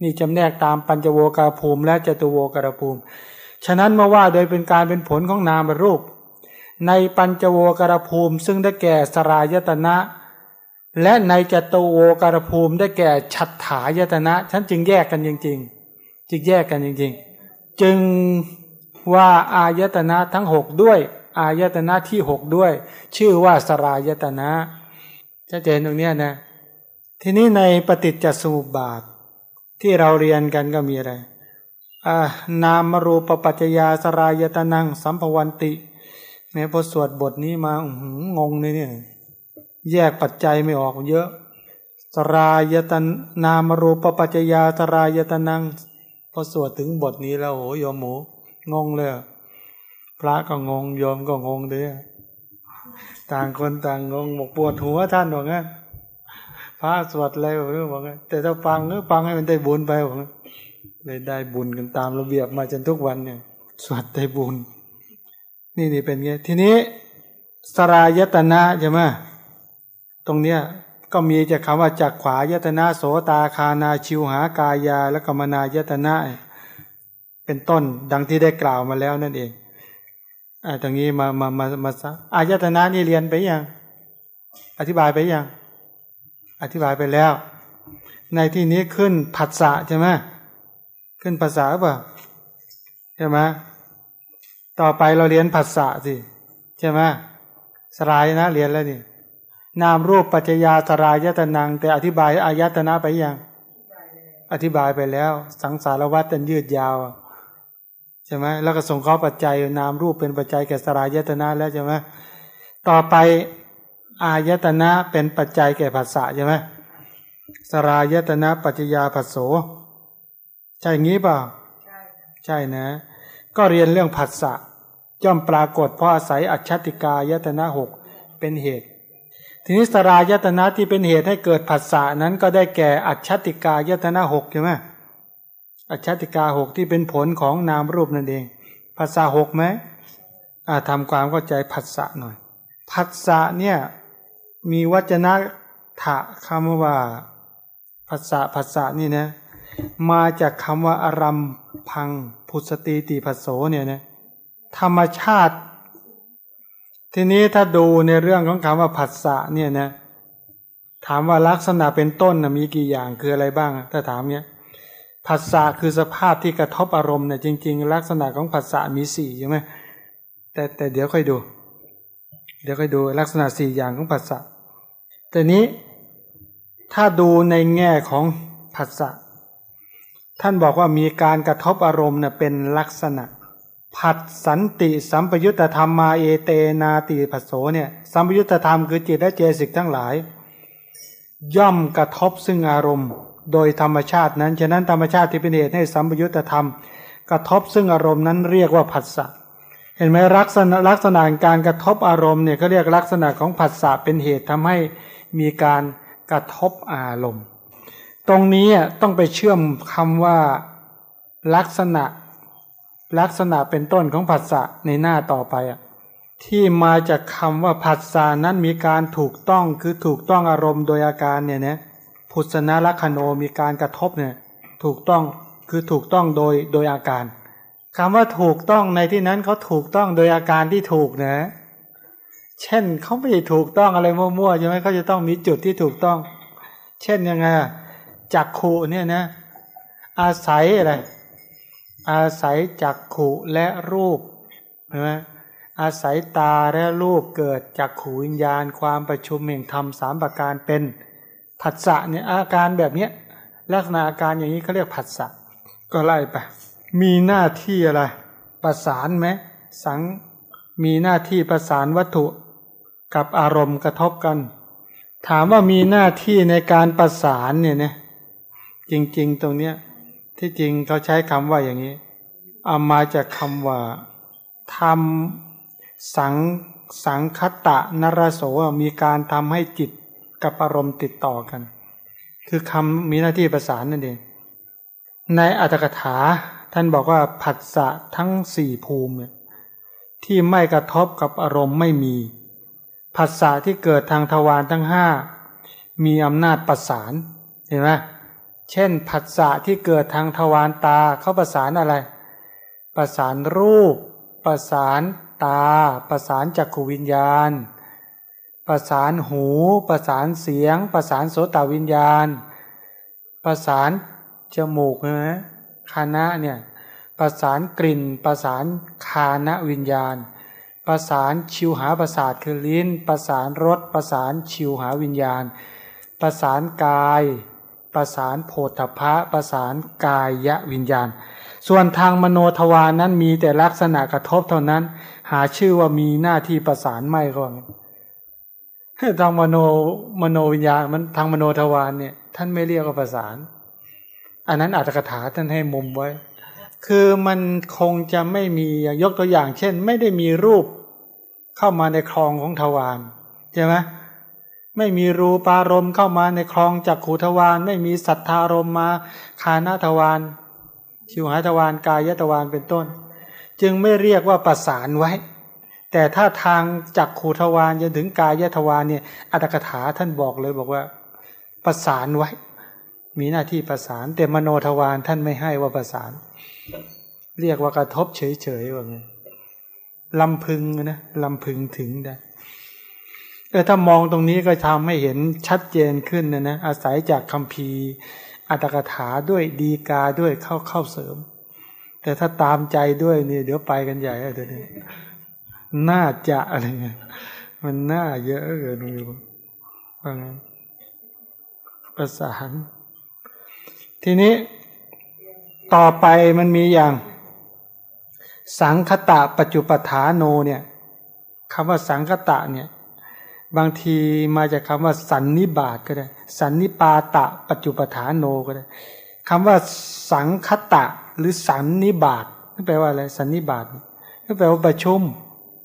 [SPEAKER 3] นี่จำแนกตามปัญจโวการภูมิและจตุโวการภูมิ ฉะนั้นมาว่าโดยเป็นการเป็นผลของนามรูป ในปัญจโวการภูมิ ซึ่งได้แก่สรายตนะ และในจตโวการภูมิได้แก่ฉัตถายตนะฉันจึงแยกกันจริง ๆ จึงแยกกันจริง ๆ จึงว่าอายตนะทั้งหกด้วย อายตนะที่หกด้วย ชื่อว่าสรายตนะชัดเจนตรงนี้นะ ทีนี้ในปฏิจจสมุปบาทที่เราเรียนกันก็มีอะไร นามรูปปัจจยาสรายตนังสัมภวันติแม้พอสวดบทนี้มาอื้อหืองงเลยเนี่ยแยกปัจจัยไม่ออกเยอะ สรายตนนามรูปปัจจยาสรายตนังพอสวดถึงบทนี้แล้วโอ้ยมหมูงงเลยพระก็งงโยมก็งงด้วยต่างคนต่างงงบอกปวดหัวท่านบอกงั้นพระสวดอะไรบอกบอกงั้นแต่ถ้าฟังก็ฟังให้มันได้บุญไปบอกงั้น เลยได้บุญกันตามระเบียบมาจนทุกวันเนี่ยสวดได้บุญ นี่นี่เป็นไงทีนี้สรายตนะใช่ไหมตรงเนี้ยก็มีจากคำว่าจากขวายตนะโสตาคานาชิวหากายาและกรรมนายตนะ เป็นต้นดังที่ได้กล่าวมาแล้วนั่นเองอ่าตรงนี้มามามามาซะอายตนะนี่เรียนไปยัง อธิบายไปยัง อธิบายไปแล้ว ในที่นี้ขึ้นผัสสะใช่ไหม ขึ้นภาษาเปล่าใช่ไหมต่อไปเราเรียนผัสสะสิใช่ไหมสลายนะเรียนแล้วนี่นามรูปปัจจยาสรายยตนัง แต่อธิบายอายตนะไปยัง อธิบายไปแล้ว สังสารวัตรยืดยาวใช่ไหมแล้วก็ส่งข้อปัจจัยนามรูปเป็นปัจจัยแก่สลายยตนะแล้วใช่ไหมต่อไปอายตนะเป็นปัจจัยแก่ผัสสะใช่ไหมสรายตนะปัจจยาผัสโส ใช่งี้เปล่าใช่นะ ก็เรียนเรื่องผัสสะย่อมปรากฏเพราะอาศัยอัจฉติกายตนะหกเป็นเหตุ ทีนี้สรายตนะที่เป็นเหตุให้เกิดผัสสะนั้นก็ได้แก่อัจฉติกายตนะหกใช่ไหมอัจฉติกาหกที่เป็นผลของนามรูปนั่นเองภาษาหกไหมทำความเข้าใจผัสสะหน่อยผัสสะเนี่ยมีวจนะถะคำว่าภาษาภาษานี่นะ มาจากคำว่าอารัมพังพุสติติภัสโสเนี่ยนะธรรมชาติ ทีนี้ถ้าดูในเรื่องของคำว่าผัสสะเนี่ยนะถามว่าลักษณะเป็นต้นนะมีกี่อย่างคืออะไรบ้าง ถ้าถามเนี้ยผัสสะคือสภาพที่กระทบอารมณ์เนี่ยจริง ๆ ลักษณะของผัสสะมีสี่ใช่ไหมแต่แต่เดี๋ยวค่อยดู เดี๋ยวค่อยดูลักษณะสี่อย่างของผัสสะแต่นี้ถ้าดูในแง่ของผัสสะ ท่านบอกว่ามีการกระทบอารมณ์เน่ยเป็นลักษณะ ผัสสันติสัมปยุตธรรมมาเอเตนาติผัสโสเนี่ยสัมปยุตธรรมคือจิตและเจสิกทั้งหลาย ย่อมกระทบซึ่งอารมณ์ โดยธรรมชาตินั้น ฉะนั้นธรรมชาติที่เป็นเหตุให้สัมปยุตธรรม กระทบซึ่งอารมณ์นั้นเรียกว่าผัสสะเห็นไหมลักษณะลักษณะการกระทบอารมณ์เนี่ยเขาเรียกลักษณะของผัสสะเป็นเหตุทำให้มีการกระทบอารมณ์ ตรงนี้ต้องไปเชื่อมคำว่าลักษณะ ลักษณะเป็นต้นของผัสสะในหน้าต่อไปอะที่มาจากคำว่าผัสสะนั้นมีการถูกต้องคือถูกต้องอารมณ์โดยอาการเนี่ยนะพุทธนาลักขโนมีการกระทบเนี่ยถูกต้องคือถูกต้องโดยโดยอาการคำว่าถูกต้องในที่นั้นเขาถูกต้องโดยอาการที่ถูกนะ เช่นเขาไม่ได้ถูกต้องอะไรมั่วๆใช่ไหมเขาจะต้องมีจุดที่ถูกต้อง เช่นยังไง จักขู่เนี่ยนะอาศัยอะไรอาศัยจักขู่และรูปใช่ไหมอาศัยตาและรูปเกิดจากขูวิญญาณความประชุมแห่งธรรมสามประการเป็นผัสสะเนี่ยอาการแบบเนี้ยลักษณะอาการอย่างนี้เขาเรียกผัสสะก็ไล่ไปมีหน้าที่อะไร ประสานไหมสังมีหน้าที่ประสานวัตถุกับอารมณ์กระทบกัน ถามว่ามีหน้าที่ในการประสานเนี่ยนะ จริง ๆ ตรงเนี้ยที่จริงเขาใช้คำว่าอย่างนี้ เอามาจากคำว่าทำสังสังคตะนรโสมีการทำให้จิตกับอารมณ์ติดต่อกัน คือคำมีหน้าที่ประสานนั่นเอง ในอัตถกถาท่านบอกว่าผัสสะทั้งสี่ภูมิที่ไม่กระทบกับอารมณ์ไม่มีผัสสะที่เกิดทางทวารทั้งห้ามีอำนาจประสานเห็นไหม เช่นผัสสะที่เกิดทางทวารตาเขาประสานอะไร ประสานรูป ประสานตา ประสานจักขวิญญาณ ประสานหู ประสานเสียง ประสานโสตวิญญาณ ประสานจมูกนะคานะเนี่ยประสานกลิ่น ประสานคานะวิญญาณ ประสานชิวหาประสาทคือลิ้น ประสานรสประสานชิวหาวิญญาณ ประสานกาย ประสานโพธพะประสานกายวิญญาณ ส่วนทางมโนทวารนั้นมีแต่ลักษณะกระทบเท่านั้น หาชื่อว่ามีหน้าที่ประสานไม่ก็ทางมโนมโนวิญญาณมันทางมโนทวารเนี่ย ท่านไม่เรียกว่าประสาน อันนั้นอัตถกถาท่านให้มุมไว้ คือมันคงจะไม่มียกตัวอย่าง เช่น ไม่ได้มีรูปเข้ามาในคลองของทวารใช่ไหม ไม่มีรูปารมณ์เข้ามาในคลองจักขูทวารไม่มีสัทธารมมาคานาทวารชิวหาทวารกายทวารเป็นต้น จึงไม่เรียกว่าประสานไว้ แต่ถ้าทางจักขูทวารจนถึงกายทวารเนี่ยอัตถกถาท่านบอกเลยบอกว่า ประสานไว้ มีหน้าที่ประสาน แต่มโนทวารท่านไม่ให้ว่าประสาน เรียกว่ากระทบเฉยๆว่าไงลำพึงนะลำพึงถึงได้ เออถ้ามองตรงนี้ก็ทำให้เห็นชัดเจนขึ้นนะนะอาศัยจากคำพีอัตถกถาด้วยดีกาด้วยเข้าเข้าเสริม แต่ถ้าตามใจด้วยนี่เดี๋ยวไปกันใหญ่เดี๋ยวนี้น่าจะอะไรเงี้ยมันน่าเยอะเกินอยู่ว่างั้นประสาน ทีนี้ต่อไปมันมีอย่าง สังคตะปัจจุปฐานโนเนี่ยคำว่าสังคตะเนี่ย บางทีมาจากคำว่าสันนิบาตก็ได้ สันนิปาตะ ปัจจุปฐานโนก็ได้คำว่าสังคตะ หรือสันนิบาตนั่นแปลว่าอะไรสันนิบาตนั่นแปลว่าประชุม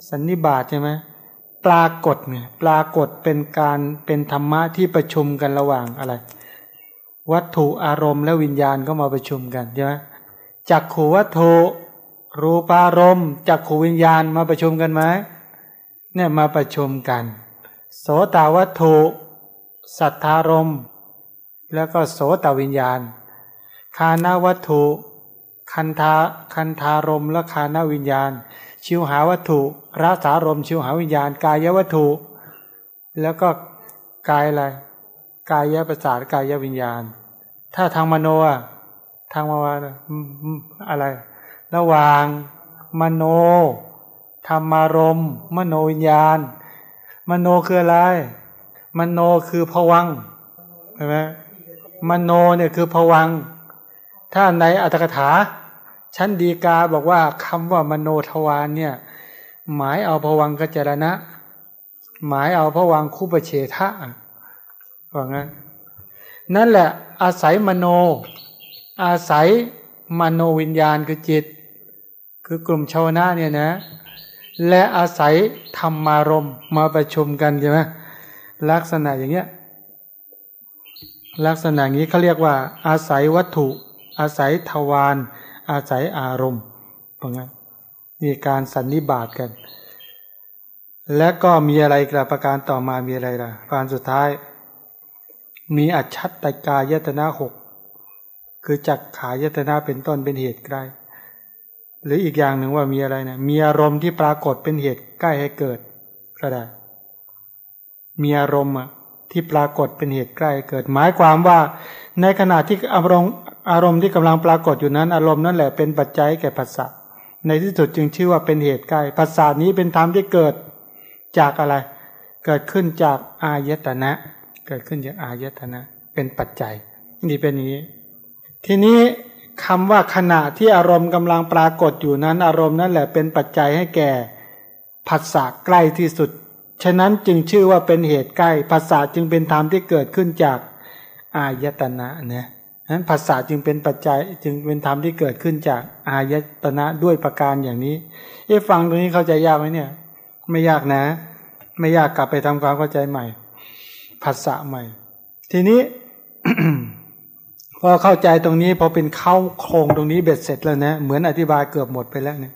[SPEAKER 3] สันนิบาตใช่ไหมปรากฏเนี่ยปรากฏเป็นการเป็นธรรมะที่ประชุมกันระหว่างอะไร วัตถุอารมณ์และวิญญาณก็มาประชุมกันใช่ไหมจักขูวัตถุรูปารมณ์จักขูวิญญาณมาประชุมกันไหมเนี่ยมาประชุมกัน โสตวัตถุ สัทธารม แล้วก็โสตวิญญาณ คานาวัตถุ คันธาคันธารมและคานาวิญญาณ ชิวหาวัตถุรัสารมชิวหาวิญญาณ กายวัตถุ แล้วก็กายอะไร กายประสาทกายวิญญาณ ถ้าทางมโนอะทางมาวาอะไร ระหว่างมโนธรรมารมมโนวิญญาณ มโนคืออะไร มโนคือผวังใช่ไหมมโนเนี่ยคือผวัง ถ้าในอัตถกถา ชั้นดีกาบอกว่าคำว่ามโนทวารเนี่ย หมายเอาผวังกัจจรณะ หมายเอาผวังคู่ประเชทะว่างั้นนั่นแหละอาศัยมโน อาศัยมโนวิญญาณคือจิต คือกลุ่มชาวนาเนี่ยนะ และอาศัยธรรมารมมาประชุมกันใช่ไหมลักษณะอย่างเงี้ยลักษณะนี้เขาเรียกว่า อาศัยวัตถุ อาศัยทวารอาศัยอารมณ์เพราะงั้นมีการสันนิบาตกัน และก็มีอะไรกระประการต่อมามีอะไรล่ะการสุดท้าย มีอัจฉตกายตนะหกคือจักขายตนะเป็นต้นเป็นเหตุใกล้ หรืออีกอย่างหนึ่งว่ามีอะไรนะมีอารมณ์ที่ปรากฏเป็นเหตุใกล้ให้เกิดก็ได้ มีอารมณ์ที่ปรากฏเป็นเหตุใกล้เกิด หมายความว่า ในขณะที่อารมณ์อารมณ์ที่กำลังปรากฏอยู่นั้น อารมณ์นั่นแหละเป็นปัจจัยแก่ภาษาในที่สุดจึงชื่อว่าเป็นเหตุใกล้ภาษานี้เป็นธรรมที่เกิดจากอะไร เกิดขึ้นจากอายตนะ เกิดขึ้นจากอายตนะ เป็นปัจจัย นี่เป็นอย่างนี้ ทีนี้ คำว่าขณะที่อารมณ์กำลังปรากฏอยู่นั้นอารมณ์นั่นแหละเป็นปัจจัยให้แก่ผัสสะใกล้ที่สุด ฉะนั้นจึงชื่อว่าเป็นเหตุใกล้ภาษาจึงเป็นธรรมที่เกิดขึ้นจากอายตนะนะนั้นภาษาจึงเป็นปัจจัยจึงเป็นธรรมที่เกิดขึ้นจากอายตนะด้วยประการอย่างนี้เอ๊ฟังตรงนี้เข้าใจยากไหมเนี่ย ไม่ยากนะ ไม่ยากกลับไปทำความเข้าใจใหม่ภาษาใหม่ ทีนี้ พอเข้าใจตรงนี้พอเป็นเข้าโครงตรงนี้เบ็ดเสร็จแล้วนะเหมือนอธิบายเกือบหมดไปแล้วเนี่ย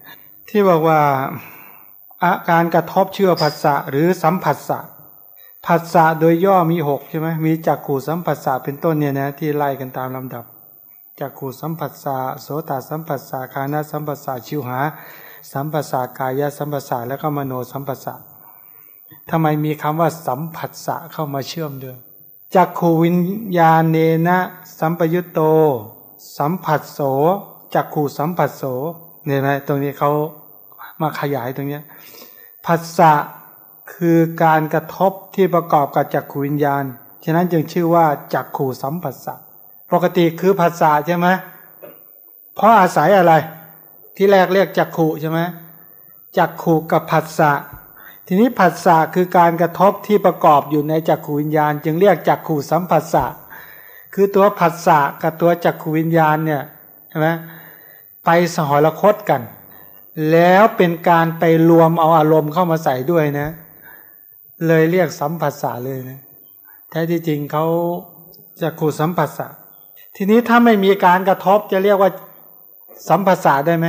[SPEAKER 3] ที่บอกว่าอาการกระทบเชื่อผัสสะหรือสัมผัสสะผัสสะโดยย่อมีหกใช่ไหมมีจักขู่สัมผัสสะเป็นต้นเนี่ยนะที่ไล่กันตามลำดับจักขู่สัมผัสสะโสตสัมผัสสะคานาสัมผัสสะชิวหา สัมผัสสะกายสัมผัสสะแล้วก็มโนสัมผัสสะทำไมมีคำว่าสัมผัสสะเข้ามาเชื่อมเด้วย จักขูวิญญาเนนะสัมปยุตโต สัมผัสโสจักขูสัมผัสโสเนี่ยนะตรงนี้เขามาขยายตรงนี้ผัสสะคือการกระทบที่ประกอบกับจักขูวิญญาณ ฉะนั้นจึงชื่อว่าจักขูสัมผัสสะปกติคือผัสสะใช่ไหมเพราะอาศัยอะไร ที่แรกเรียกจักขุใช่ไหมจักขุกับผัสสะ ทีนี้ผัสสะคือการกระทบที่ประกอบอยู่ในจักขูวิญญาณ จึงเรียกจักขูสัมผัสสะคือตัวผัสสะกับตัวจักขูวิญญาณเนี่ยใช่ไหมไปสหรคตกัน แล้วเป็นการไปรวมเอาอารมณ์เข้ามาใส่ด้วยนะ เลยเรียกสัมผัสสะเลยนะแท้ที่จริงเขาจักขูสัมผัสสะทีนี้ถ้าไม่มีการกระทบจะเรียกว่าสัมผัสสะได้ไหม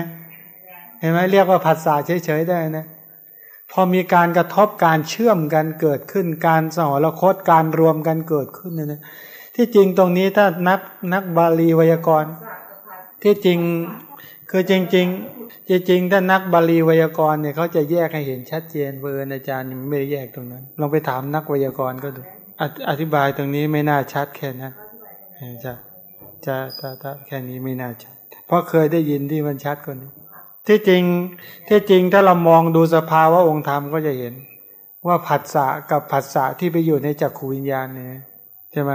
[SPEAKER 3] เห็นไหมเรียกว่าผัสสะเฉยๆได้นะ พอมีการกระทบการเชื่อมกันเกิดขึ้นการสหรคตการรวมกันเกิดขึ้นเนะนะที่จริงตรงนี้ถ้านักนักบาลีไวยากรณ์ ที่จริงคือจริงจริงจริงๆถ้านักบาลีไวยากรณ์เนี่ยเขาจะแยกให้เห็นชัดเจนเวอร์อาจารย์ไม่ได้แยกตรงนั้น ลองไปถามนักไวยากรณ์ก็ดูอธิบายตรงนี้ไม่น่าชัดแค่นั้นจะจะจะแค่นี้ไม่น่าชัด เพราะเคยได้ยินที่มันชัดกว่านี้ ที่จริงที่จริงถ้าเรามองดูสภาวะองค์ธรรมก็จะเห็น ว่าผัสสะกับผัสสะที่ไปอยู่ในจักขูวิญญาณเนี่ยใช่ไหม